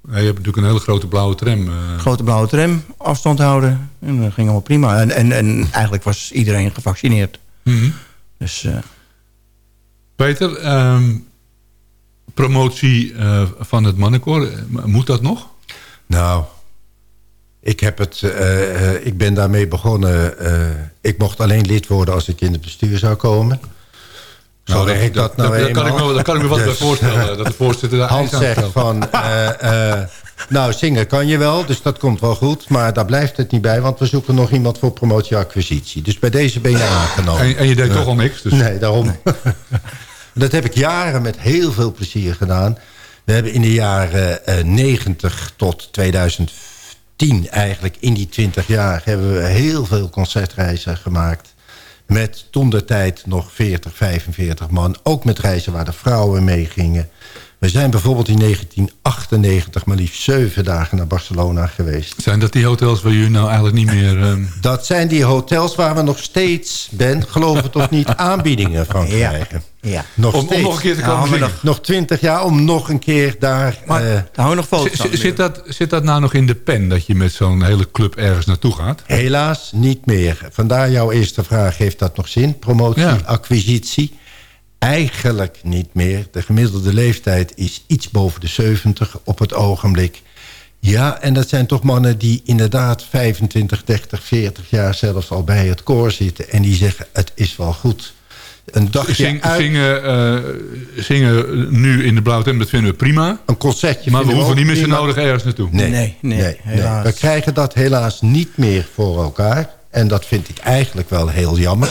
Je hebt natuurlijk een hele grote blauwe tram. eh. Grote blauwe tram, afstand houden. En dat ging allemaal prima. En, en, en eigenlijk was iedereen gevaccineerd. Mhm. Dus eh, Peter, ehm, promotie eh, van het mannenkoor, eh, moet dat nog? Nou, ik, heb het, eh, eh, ik ben daarmee begonnen. eh, ik mocht alleen lid worden als ik in het bestuur zou komen. Zo Nou, werkt dat, nou kan ik me, daar kan ik me wat bij voorstellen. Dat de voorzitter daar Hans zegt van... [LAUGHS] eh, eh, nou, zingen kan je wel, dus dat komt wel goed. Maar daar blijft het niet bij, want we zoeken nog iemand voor promotie-acquisitie. Dus bij deze ben je aangenomen. En, en je deed toch al niks. Dus. Nee, daarom. [LAUGHS] dat heb ik jaren met heel veel plezier gedaan. We hebben in de jaren eh 90 tot 2010 eigenlijk, in die 20 jaar... hebben we heel veel concertreizen gemaakt. Met toen de tijd nog 40, 45 man. Ook met reizen waar de vrouwen mee gingen. We zijn bijvoorbeeld in 1998 maar liefst zeven dagen naar Barcelona geweest. Zijn dat die hotels waar jullie nou eigenlijk niet meer... [LAUGHS] ehm, Dat zijn die hotels waar we nog steeds, Ben, geloof het of niet, [LAUGHS] aanbiedingen van krijgen. ja. Nog om, om steeds. nog een keer te Ja, komen nog- Nog twintig jaar om nog een keer daar... Maar eh, daar hou nog foto's Zit, van. zit, zit dat, zit dat nou nog in de pen dat je met zo'n hele club ergens naartoe gaat? helaas niet meer. Vandaar jouw eerste vraag, heeft dat nog zin? Promotie, Ja. acquisitie? Eigenlijk niet meer. De gemiddelde leeftijd is iets boven de 70 op het ogenblik. Ja, en dat zijn toch mannen die inderdaad 25, 30, 40 jaar zelfs al bij het koor zitten. En die zeggen, het is wel goed. Een dagje Zing- uit, zingen, eh, zingen nu in de blauwe tent, dat vinden we prima. een concertje Maar we hoeven niet meer zo nodig ergens naartoe. Nee, Nee, nee, helaas. We krijgen dat helaas niet meer voor elkaar. En dat vind ik eigenlijk wel heel jammer.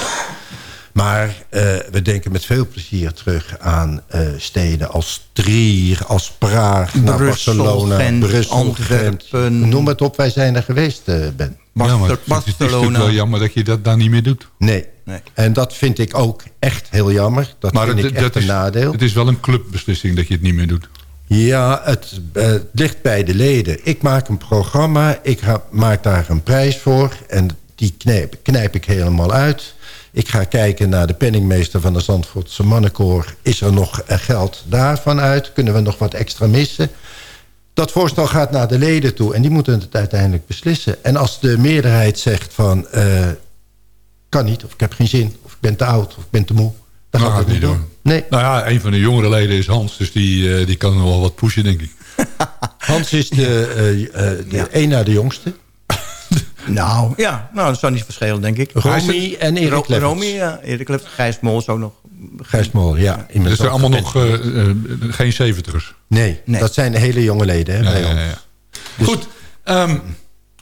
Maar eh, we denken met veel plezier terug aan eh, steden als Trier, als Praag, naar Barcelona, Gent, Brussel, Antwerpen. Gent. Noem het op, wij zijn er geweest, eh, Ben. Ja, maar het, het is natuurlijk wel jammer dat je dat daar niet meer doet. Nee. Nee. En dat vind ik ook echt heel jammer. Dat Maar vind het, ik echt dat een is, nadeel. het is wel een clubbeslissing dat je het niet meer doet. Ja, het ligt bij de leden. Ik maak een programma, ik maak daar een prijs voor... en die knijp, knijp ik helemaal uit. Ik ga kijken naar de penningmeester van de Zandvoortse Mannenkoor. Is er nog geld daarvan uit? Kunnen we nog wat extra missen? Dat voorstel gaat naar de leden toe en die moeten het uiteindelijk beslissen. En als de meerderheid zegt van... eh, kan niet, of ik heb geen zin, of ik ben te oud, of ik ben te moe... dan Nou, gaat het niet doen. doen. Nee, Nou ja, een van de jongere leden is Hans, dus die, eh, die kan nog wel wat pushen, denk ik. [LAUGHS] Hans is de, eh, eh, de een na de jongste. Nou, ja, nou, dat zou niet verschillen, denk ik. Romy en Erik Ro-. Romy, ja. Erik Leffers. Gijs Mol is ook nog. Gijs Mol, ja. Dus zijn allemaal nog eh, eh, geen zeventigers. Nee, Nee. dat zijn hele jonge leden hè, Ja, bij ja, ons. ja, ja. Goed, ehm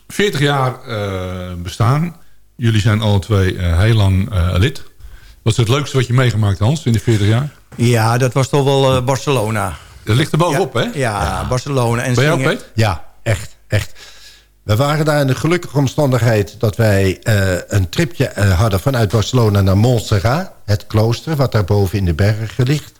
40 jaar eh, bestaan. Jullie zijn alle twee eh, heel lang eh, lid. Wat is het leukste wat je meegemaakt, Hans, in de 40 jaar? Ja, dat was toch wel eh, Barcelona. Dat ligt er bovenop, ja, hè? Ja, Barcelona. En Ben jij ook? Ja, echt, echt. We waren daar in de gelukkige omstandigheid... dat wij eh, een tripje eh, hadden vanuit Barcelona naar Montserrat. Het klooster, wat daar boven in de bergen ligt.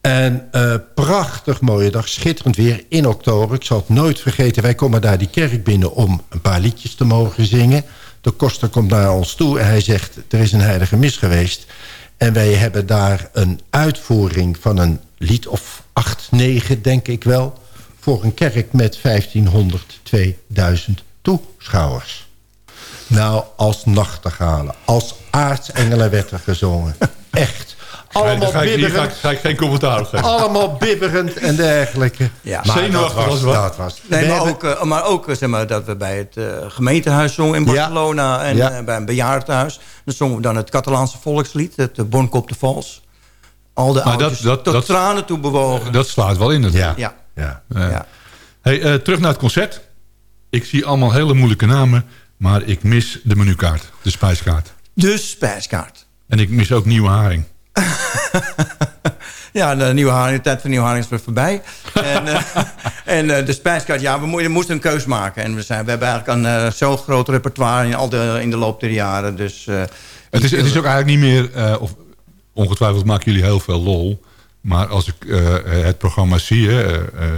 En eh, prachtig mooie dag, schitterend weer in oktober. Ik zal het nooit vergeten, wij komen daar die kerk binnen... om een paar liedjes te mogen zingen. De koster komt naar ons toe en hij zegt... er is een heilige mis geweest. En wij hebben daar een uitvoering van een lied of acht, negen, denk ik wel voor een kerk met 1500, 2000 toeschouwers. Nou, als nachtegalen, als aartsengelen werd er gezongen. [LAUGHS] Echt. Allemaal Ga ik- hier ga ik, bibberend, ga ik geen commentaar op geven. allemaal bibberend en dergelijke. Ja. Maar Zenuwachtig dat was het dat was. Nee, We maar hebben- ook, eh, maar ook eh, zeg maar, dat we bij het eh, gemeentehuis zongen in Ja. Barcelona... en Ja. eh, bij een bejaardenhuis. Dan zongen we dan het Catalaanse volkslied, het uh, Bon Cop de Vals. Al de Maar dat- ouders dat- tot dat- tranen toe bewogen. Dat slaat wel in natuurlijk. Ja, Ja. Ja. Ja. Hey, eh, terug naar het concert. Ik zie allemaal hele moeilijke namen, maar ik mis de menukaart, de spijskaart. De spijskaart. En ik mis ook nieuwe haring. [LAUGHS] Ja, de, nieuwe haring, de tijd van nieuwe haring is weer voorbij. en eh, [LAUGHS] en eh, de spijskaart, ja, we, mo- we moesten een keus maken. En we, zijn, we hebben eigenlijk een eh, zo'n groot repertoire in, al de, in de loop der jaren. Dus, Het is, het is ook eigenlijk niet meer, of ongetwijfeld maken jullie heel veel lol. Maar als ik eh, het programma zie, hè, eh, eh,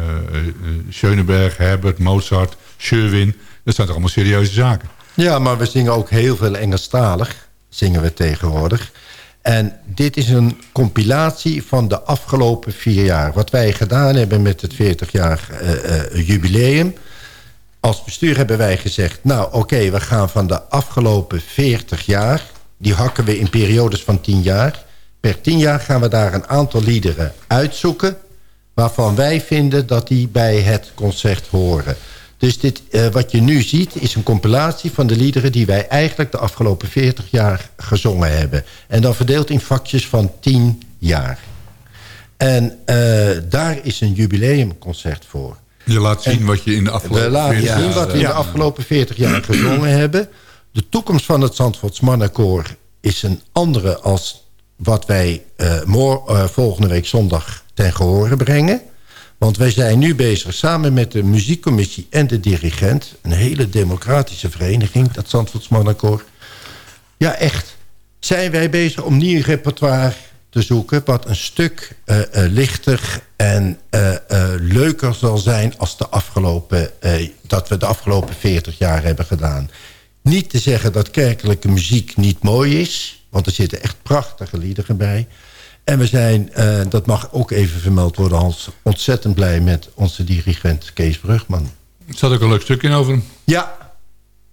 Schöneberg, Herbert, Mozart, Sherwin. Dat zijn toch allemaal serieuze zaken. Ja, maar we zingen ook heel veel Engelstalig. Zingen we tegenwoordig. En dit is een compilatie van de afgelopen vier jaar. Wat wij gedaan hebben met het 40-jaar eh, eh, jubileum. Als bestuur hebben wij gezegd... nou oké, we gaan van de afgelopen 40 jaar... die hakken we in periodes van 10 jaar. Per 10 jaar gaan we daar een aantal liederen uitzoeken... waarvan wij vinden dat die bij het concert horen. Dus dit, eh, wat je nu ziet is een compilatie van de liederen... die wij eigenlijk de afgelopen 40 jaar gezongen hebben. En dan verdeeld in vakjes van 10 jaar. En eh, daar is een jubileumconcert voor. Je laat zien wat je in de afgelopen We laten 40 zien jaar, wat we in de eh, afgelopen 40 jaar gezongen hebben. De toekomst van het Zandvoorts Mannenkoor is een andere als wat wij eh, eh, volgende week zondag ten gehore brengen. Want wij zijn nu bezig samen met de muziekcommissie en de dirigent... een hele democratische vereniging, dat Zandvoorts. Ja, echt. Zijn wij bezig om nieuw repertoire te zoeken... wat een stuk eh, lichter en leuker zal zijn... als de afgelopen, dat we de afgelopen 40 jaar hebben gedaan. Niet te zeggen dat kerkelijke muziek niet mooi is... want er zitten echt prachtige liederen bij... En we zijn, eh, dat mag ook even vermeld worden... Hans, ontzettend blij met onze dirigent Kees Brugman. Er zat ook een leuk stukje in over hem. Ja,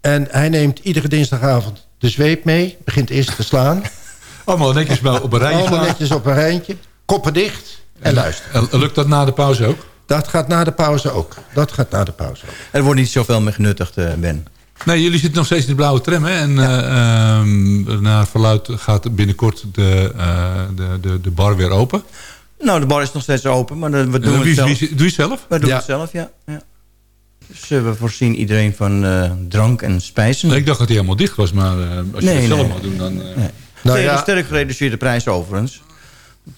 en hij neemt iedere dinsdagavond de zweep mee. Begint eerst te slaan. [LAUGHS] Allemaal netjes wel op een rijtje Allemaal netjes op een rijtje. Koppen dicht en luister. En Lukt dat na de pauze ook? Dat gaat na de pauze ook. Dat gaat na de pauze ook. er wordt niet zoveel meer genuttigd, eh, Ben. Nee, jullie zitten nog steeds in de blauwe tram. Hè? En eh, ehm, naar verluid gaat binnenkort de, eh, de, de, de bar weer open. Nou, de bar is nog steeds open, maar we doen het zelf. wie- doe je het zelf? Wij doen Ja. het zelf, ja. ja. Dus eh, we voorzien iedereen van eh, drank en spijzen. Nee, ik dacht dat hij helemaal dicht was, maar eh, als je Nee, het zelf nee. mag doen, dan... eh, Nee. Nou Tegen ja. een sterk gereduceerde prijs overigens.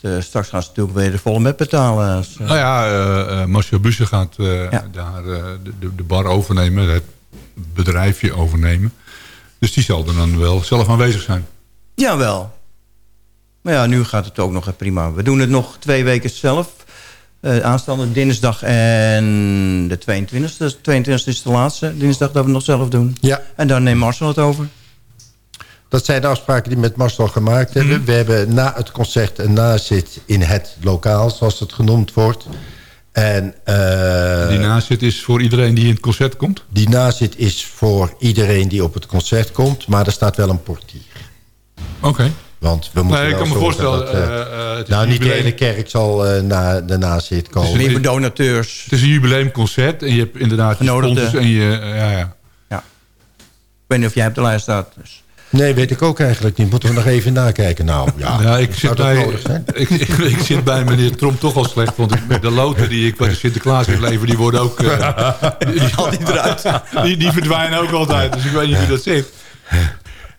Eh, straks gaan ze natuurlijk weer de volle met betalen. Als, Nou ja, eh, eh, Marcel Bussen gaat eh, Ja. daar de, de- de bar overnemen, bedrijfje overnemen. Dus die zal er dan wel zelf aanwezig zijn. Jawel. Maar ja, nu gaat het ook nog prima. We doen het nog twee weken zelf. Eh, aanstaande dinsdag en de 22e. De 22e is de laatste dinsdag dat we het nog zelf doen. Ja, En dan neemt Marcel het over. dat zijn de afspraken die we met Marcel gemaakt hebben. Mhm. We hebben na het concert een nazit in het lokaal, zoals het genoemd wordt. En, eh, Die nazit is voor iedereen die in het concert komt. die nazit is voor iedereen die op het concert komt. Maar er staat wel een portier. Oké. Want we moeten Nee, ik wel kan me zorgen voorstellen... dat, eh, eh, het is nou, een niet de hele kerk zal eh, na de nazit komen. Dus- Nieuwe donateurs. Het is een jubileumconcert en je hebt inderdaad je Genodigde. sponsors en je... eh, ja, ja. Ik weet niet of jij op de lijst staat. Dus. Nee, weet ik ook eigenlijk niet. Moeten we nog even nakijken. Nou, ja, [LAUGHS] Ja, ik, zou zit dat bij, nodig zijn? [LAUGHS] ik, ik, ik zit bij meneer Tromp toch al slecht. Want de loten die ik bij de Sinterklaas inlever, die worden ook... eh, [LAUGHS] die, eruit. die, die verdwijnen ook altijd. Dus ik weet niet wie dat zegt.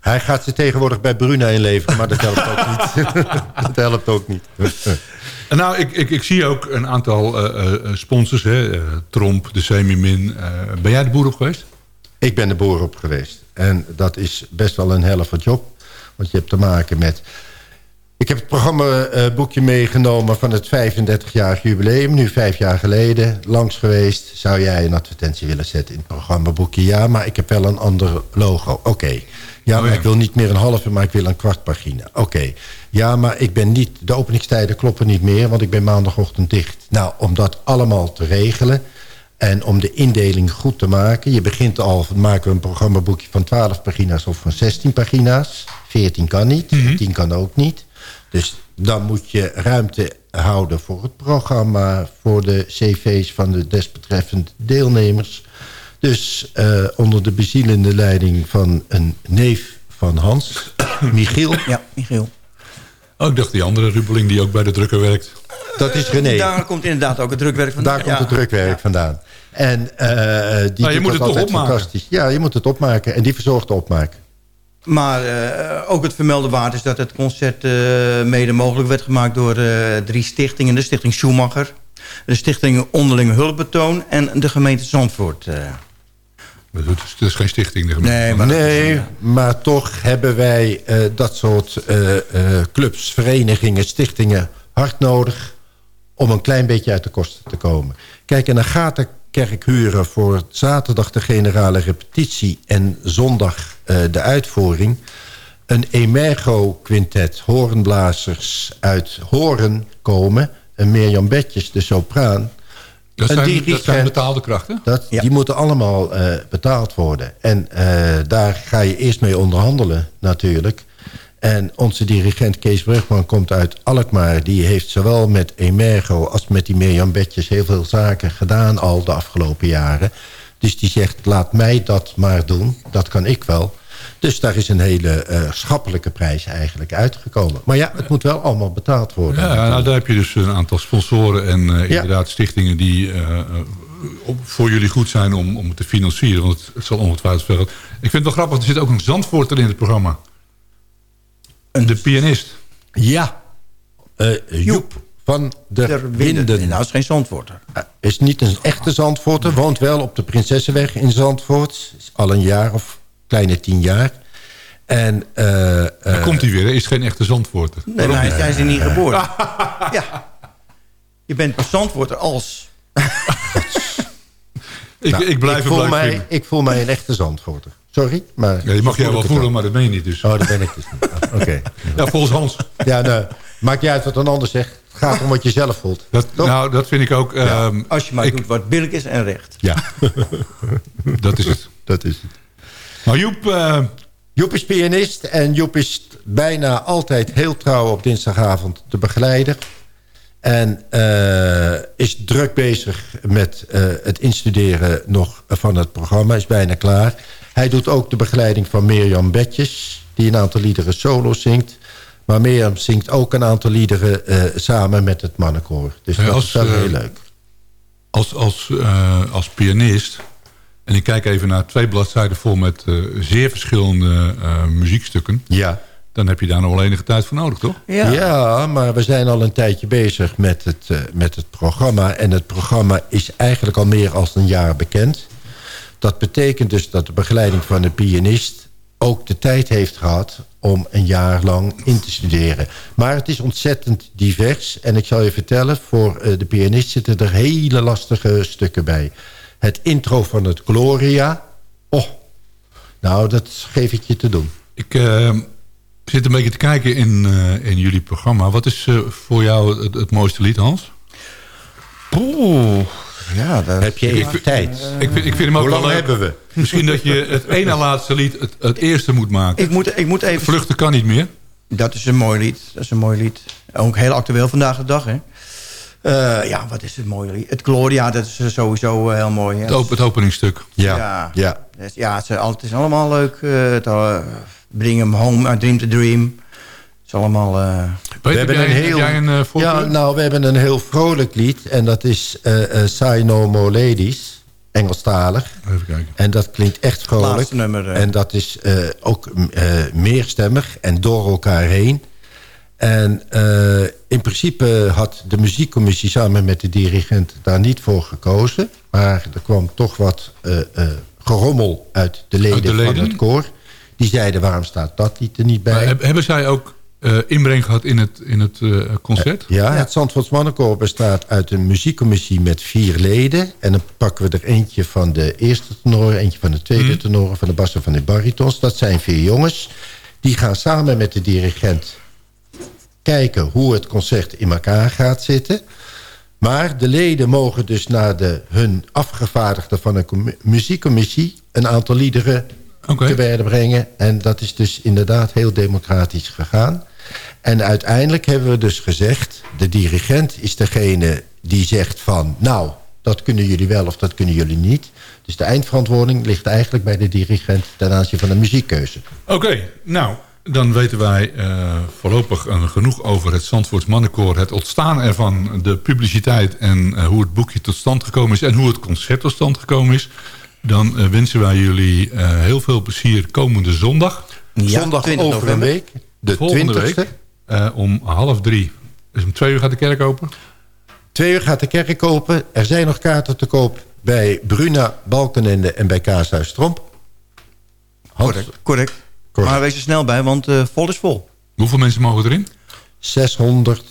Hij gaat ze tegenwoordig bij Bruna inleveren, maar dat helpt ook niet. dat helpt ook niet. En nou, ik, ik, ik zie ook een aantal eh, eh, sponsors. Hè, eh, Tromp, de Semimin. eh ben jij de boer op geweest? Ik ben de boer op geweest. En dat is best wel een helft job. Want je hebt te maken met... Ik heb het programmaboekje meegenomen van het 35-jarig jubileum. Nu vijf jaar geleden. Langs geweest. Zou jij een advertentie willen zetten in het programmaboekje? Ja, maar ik heb wel een ander logo. Oké. Ja, maar ja. ik wil niet meer een halve, maar ik wil een kwart pagina. Oké. Ja, maar ik ben niet... De openingstijden kloppen niet meer, want ik ben maandagochtend dicht. Nou, om dat allemaal te regelen... En om de indeling goed te maken... je begint al, maken we een programmaboekje van 12 pagina's of van 16 pagina's. 14 kan niet, 10 kan ook niet. Dus dan moet je ruimte houden voor het programma... voor de cv's van de desbetreffende deelnemers. Dus eh, onder de bezielende leiding van een neef van Hans, [COUGHS] Michiel. Ja, Michiel. Oh, ik dacht die andere Rubeling die ook bij de drukker werkt. Dat is René. Daar komt inderdaad ook het drukwerk vandaan. Daar komt het drukwerk vandaan. En eh, die Maar je moet het toch altijd opmaken? fantastisch. Ja, je moet het opmaken. En die verzorgt de opmaak. Maar eh, ook het vermelden waard is dat het concert eh, mede mogelijk werd gemaakt door eh, drie stichtingen. De stichting Schumacher, de stichting Onderlinge Hulpbetoon en de gemeente Zandvoort. eh. Dat is, dat is geen stichting. de gemeente. Nee, maar nee, maar toch hebben wij eh, dat soort eh, eh, clubs, verenigingen, stichtingen hard nodig... om een klein beetje uit de kosten te komen. Kijk, en dan gaat de kerk huren voor zaterdag de generale repetitie... en zondag eh, de uitvoering... een emergo-quintet, hoornblazers uit Horen komen... en Mirjam Betjes, de sopraan... Dat Een zijn, dat dirigent. zijn betaalde krachten? Dat, Die moeten allemaal eh, betaald worden. En eh, daar ga je eerst mee onderhandelen natuurlijk. En onze dirigent Kees Brugman komt uit Alkmaar. Die heeft zowel met Emergo als met die Mirjam Betjes... heel veel zaken gedaan al de afgelopen jaren. Dus die zegt, laat mij dat maar doen. Dat kan ik wel. Dus daar is een hele eh, schappelijke prijs eigenlijk uitgekomen. Maar ja, het moet wel allemaal betaald worden. Ja, nou, daar heb je dus een aantal sponsoren en eh, inderdaad stichtingen die eh, op- voor jullie goed zijn om, om te financieren. Want het, zal ongetwijfeld veel. Ik vind het wel grappig, er zit ook een Zandvoorter in het programma. De pianist. Ja, Eh, Joep van der, Winden. Nou, is geen Zandvoorter. Uh, is niet een echte Zandvoorter. Woont wel op de Prinsessenweg in Zandvoort. Is al een jaar of kleine tien jaar. En, eh, Daar eh, komt hij weer, hij is geen echte Zandvoorter. Nee, maar hij is er niet geboren. [LAUGHS] ja. Je bent pas Zandvoorter als... Ik, nou, ik blijf voel blij mij, vinden. Ik voel mij een echte Zandvoorter. Sorry, maar... Ja, die mag jij wel voelen, maar dat meen je niet dus. Oh, dat ben ik dus niet. [LAUGHS] Oké. Ja, volgens Hans. Ja, nou, maakt niet uit wat een ander zegt. Het gaat om wat je zelf voelt. Dat, nou, dat vind ik ook. Ja. ehm, Als je maar ik- doet wat billig is en recht. Ja. [LAUGHS] dat is het. Dat is het. Maar Joep... eh, Joep is pianist en Joep is bijna altijd heel trouw op dinsdagavond de begeleider. En eh, is druk bezig met eh, het instuderen nog van het programma. Is bijna klaar. Hij doet ook de begeleiding van Mirjam Betjes. Die een aantal liederen solo zingt. Maar Mirjam zingt ook een aantal liederen eh, samen met het mannenkoor. Dus Ja, dat als, is wel eh, heel leuk. als, als, eh, als pianist... en ik kijk even naar twee bladzijden vol met eh, zeer verschillende eh, muziekstukken... Ja. dan heb je daar nog wel enige tijd voor nodig, toch? Ja. maar we zijn al een tijdje bezig met het, eh, met het programma. En het programma is eigenlijk al meer dan een jaar bekend. Dat betekent dus dat de begeleiding van de pianist ook de tijd heeft gehad om een jaar lang in te studeren. Maar het is ontzettend divers. En ik zal je vertellen, voor eh, de pianist zitten er hele lastige stukken bij. Het intro van het Gloria. Oh, nou, dat geef ik je te doen. Ik eh, zit een beetje te kijken in, eh, in jullie programma. Wat is eh, voor jou het, het mooiste lied, Hans? Oeh, ja, dat heb je even tijd. Ik vind, ik vind hem ook Hoe wel lang leuk. hebben we? Misschien dat je het ene laatste lied het, het eerste moet maken. Ik moet, ik moet even... Vluchten kan niet meer. Dat is een mooi lied. Dat is een mooi lied. Ook heel actueel vandaag de dag, hè. Eh, ja, wat is het mooie lied? Het Gloria, dat is sowieso eh, heel mooi. Hè? Het, op, het openingstuk. Ja, Ja. ja. Ja, het is, al- het is allemaal leuk. eh, het, bring hem home, I dream to dream. Is allemaal... eh, Peter, heb jij, heb jij een eh, voorkeur? Ja, nou, we hebben een heel vrolijk lied. En dat is eh eh Say No More Ladies. Engelstalig. Even kijken. En dat klinkt echt vrolijk. Laatste nummer, eh. En dat is eh, ook m, eh, meerstemmig en door elkaar heen. En eh, in principe had de muziekcommissie samen met de dirigent daar niet voor gekozen. Maar er kwam toch wat eh, eh, gerommel uit de leden, Uit de van het koor. Die zeiden, waarom staat dat lied er niet bij? Maar heb- hebben zij ook eh, inbreng gehad in het, in het eh, concert? Ja, het Zandvoorts Mannenkoor bestaat uit een muziekcommissie met vier leden. En dan pakken we er eentje van de eerste tenor, eentje van de tweede Mhm. tenor... van de bas en van de baritons. Dat zijn vier jongens. Die gaan samen met de dirigent kijken hoe het concert in elkaar gaat zitten. Maar de leden mogen dus naar de, hun afgevaardigde van een muziekcommissie... een aantal liederen te werden brengen. En dat is dus inderdaad heel democratisch gegaan. En uiteindelijk hebben we dus gezegd... de dirigent is degene die zegt van... nou, dat kunnen jullie wel of dat kunnen jullie niet. Dus de eindverantwoording ligt eigenlijk bij de dirigent... ten aanzien van de muziekkeuze. Oké, nou, dan weten wij eh, voorlopig genoeg over het Zandvoorts Mannenkoor. Het ontstaan ervan, de publiciteit en eh, hoe het boekje tot stand gekomen is... en hoe het concert tot stand gekomen is. Dan eh, wensen wij jullie eh, heel veel plezier komende zondag. Zondag 20 over een november. week, de Volgende 20ste. week, eh, om half drie. Dus om twee uur gaat de kerk open? Twee uur gaat de kerk open. Er zijn nog kaarten te koop bij Bruna Balkenende en bij Kaashuis Tromp. Correct, correct. Maar wees er snel bij, want eh, vol is vol. Hoeveel mensen mogen erin? 600.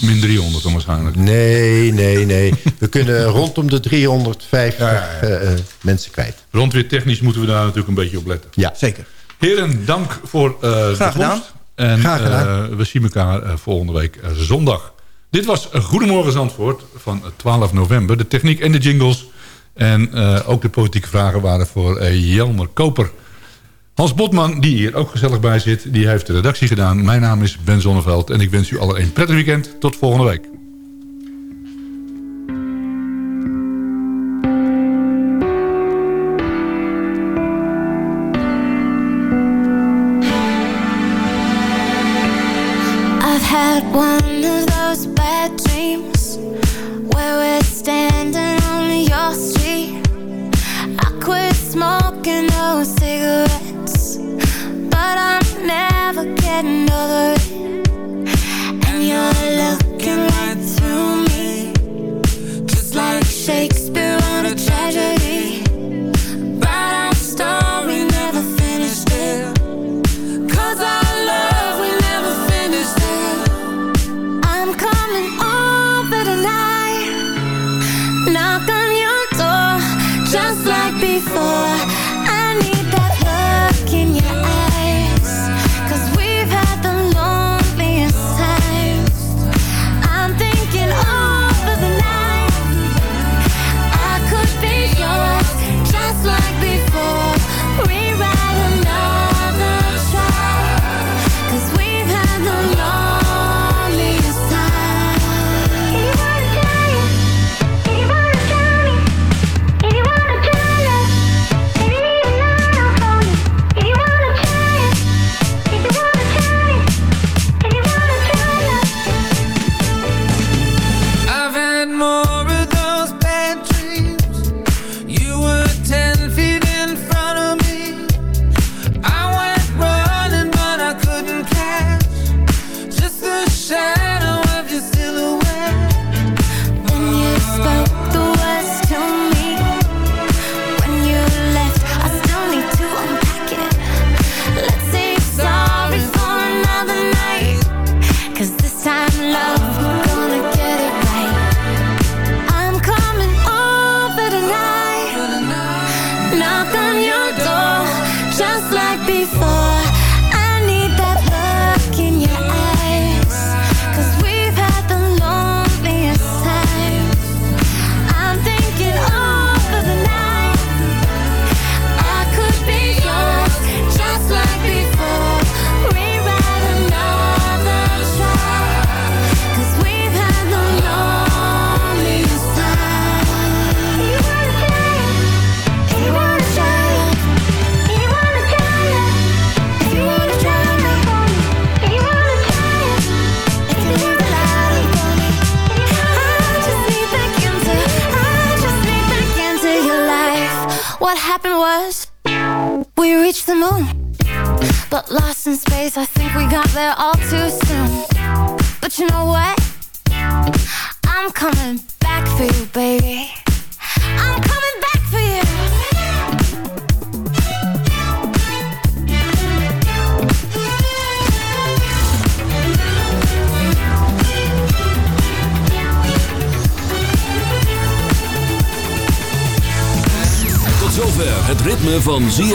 Min 300 dan waarschijnlijk. Nee, nee, nee. We kunnen [LAUGHS] rondom de 350 eh, eh, mensen kwijt. Rondweer technisch moeten we daar natuurlijk een beetje op letten. Ja, zeker. Heren, dank voor eh de Graag gedaan. komst. En Graag gedaan. eh, we zien elkaar eh, volgende week eh, zondag. Dit was Goedemorgen Zandvoort van 12 november. De techniek en de jingles. En ook de politieke vragen waren voor Jelmer Koper. Hans Botman, die hier ook gezellig bij zit, die heeft de redactie gedaan. Mijn naam is Ben Zonneveld en ik wens u allen een prettig weekend. Tot volgende week.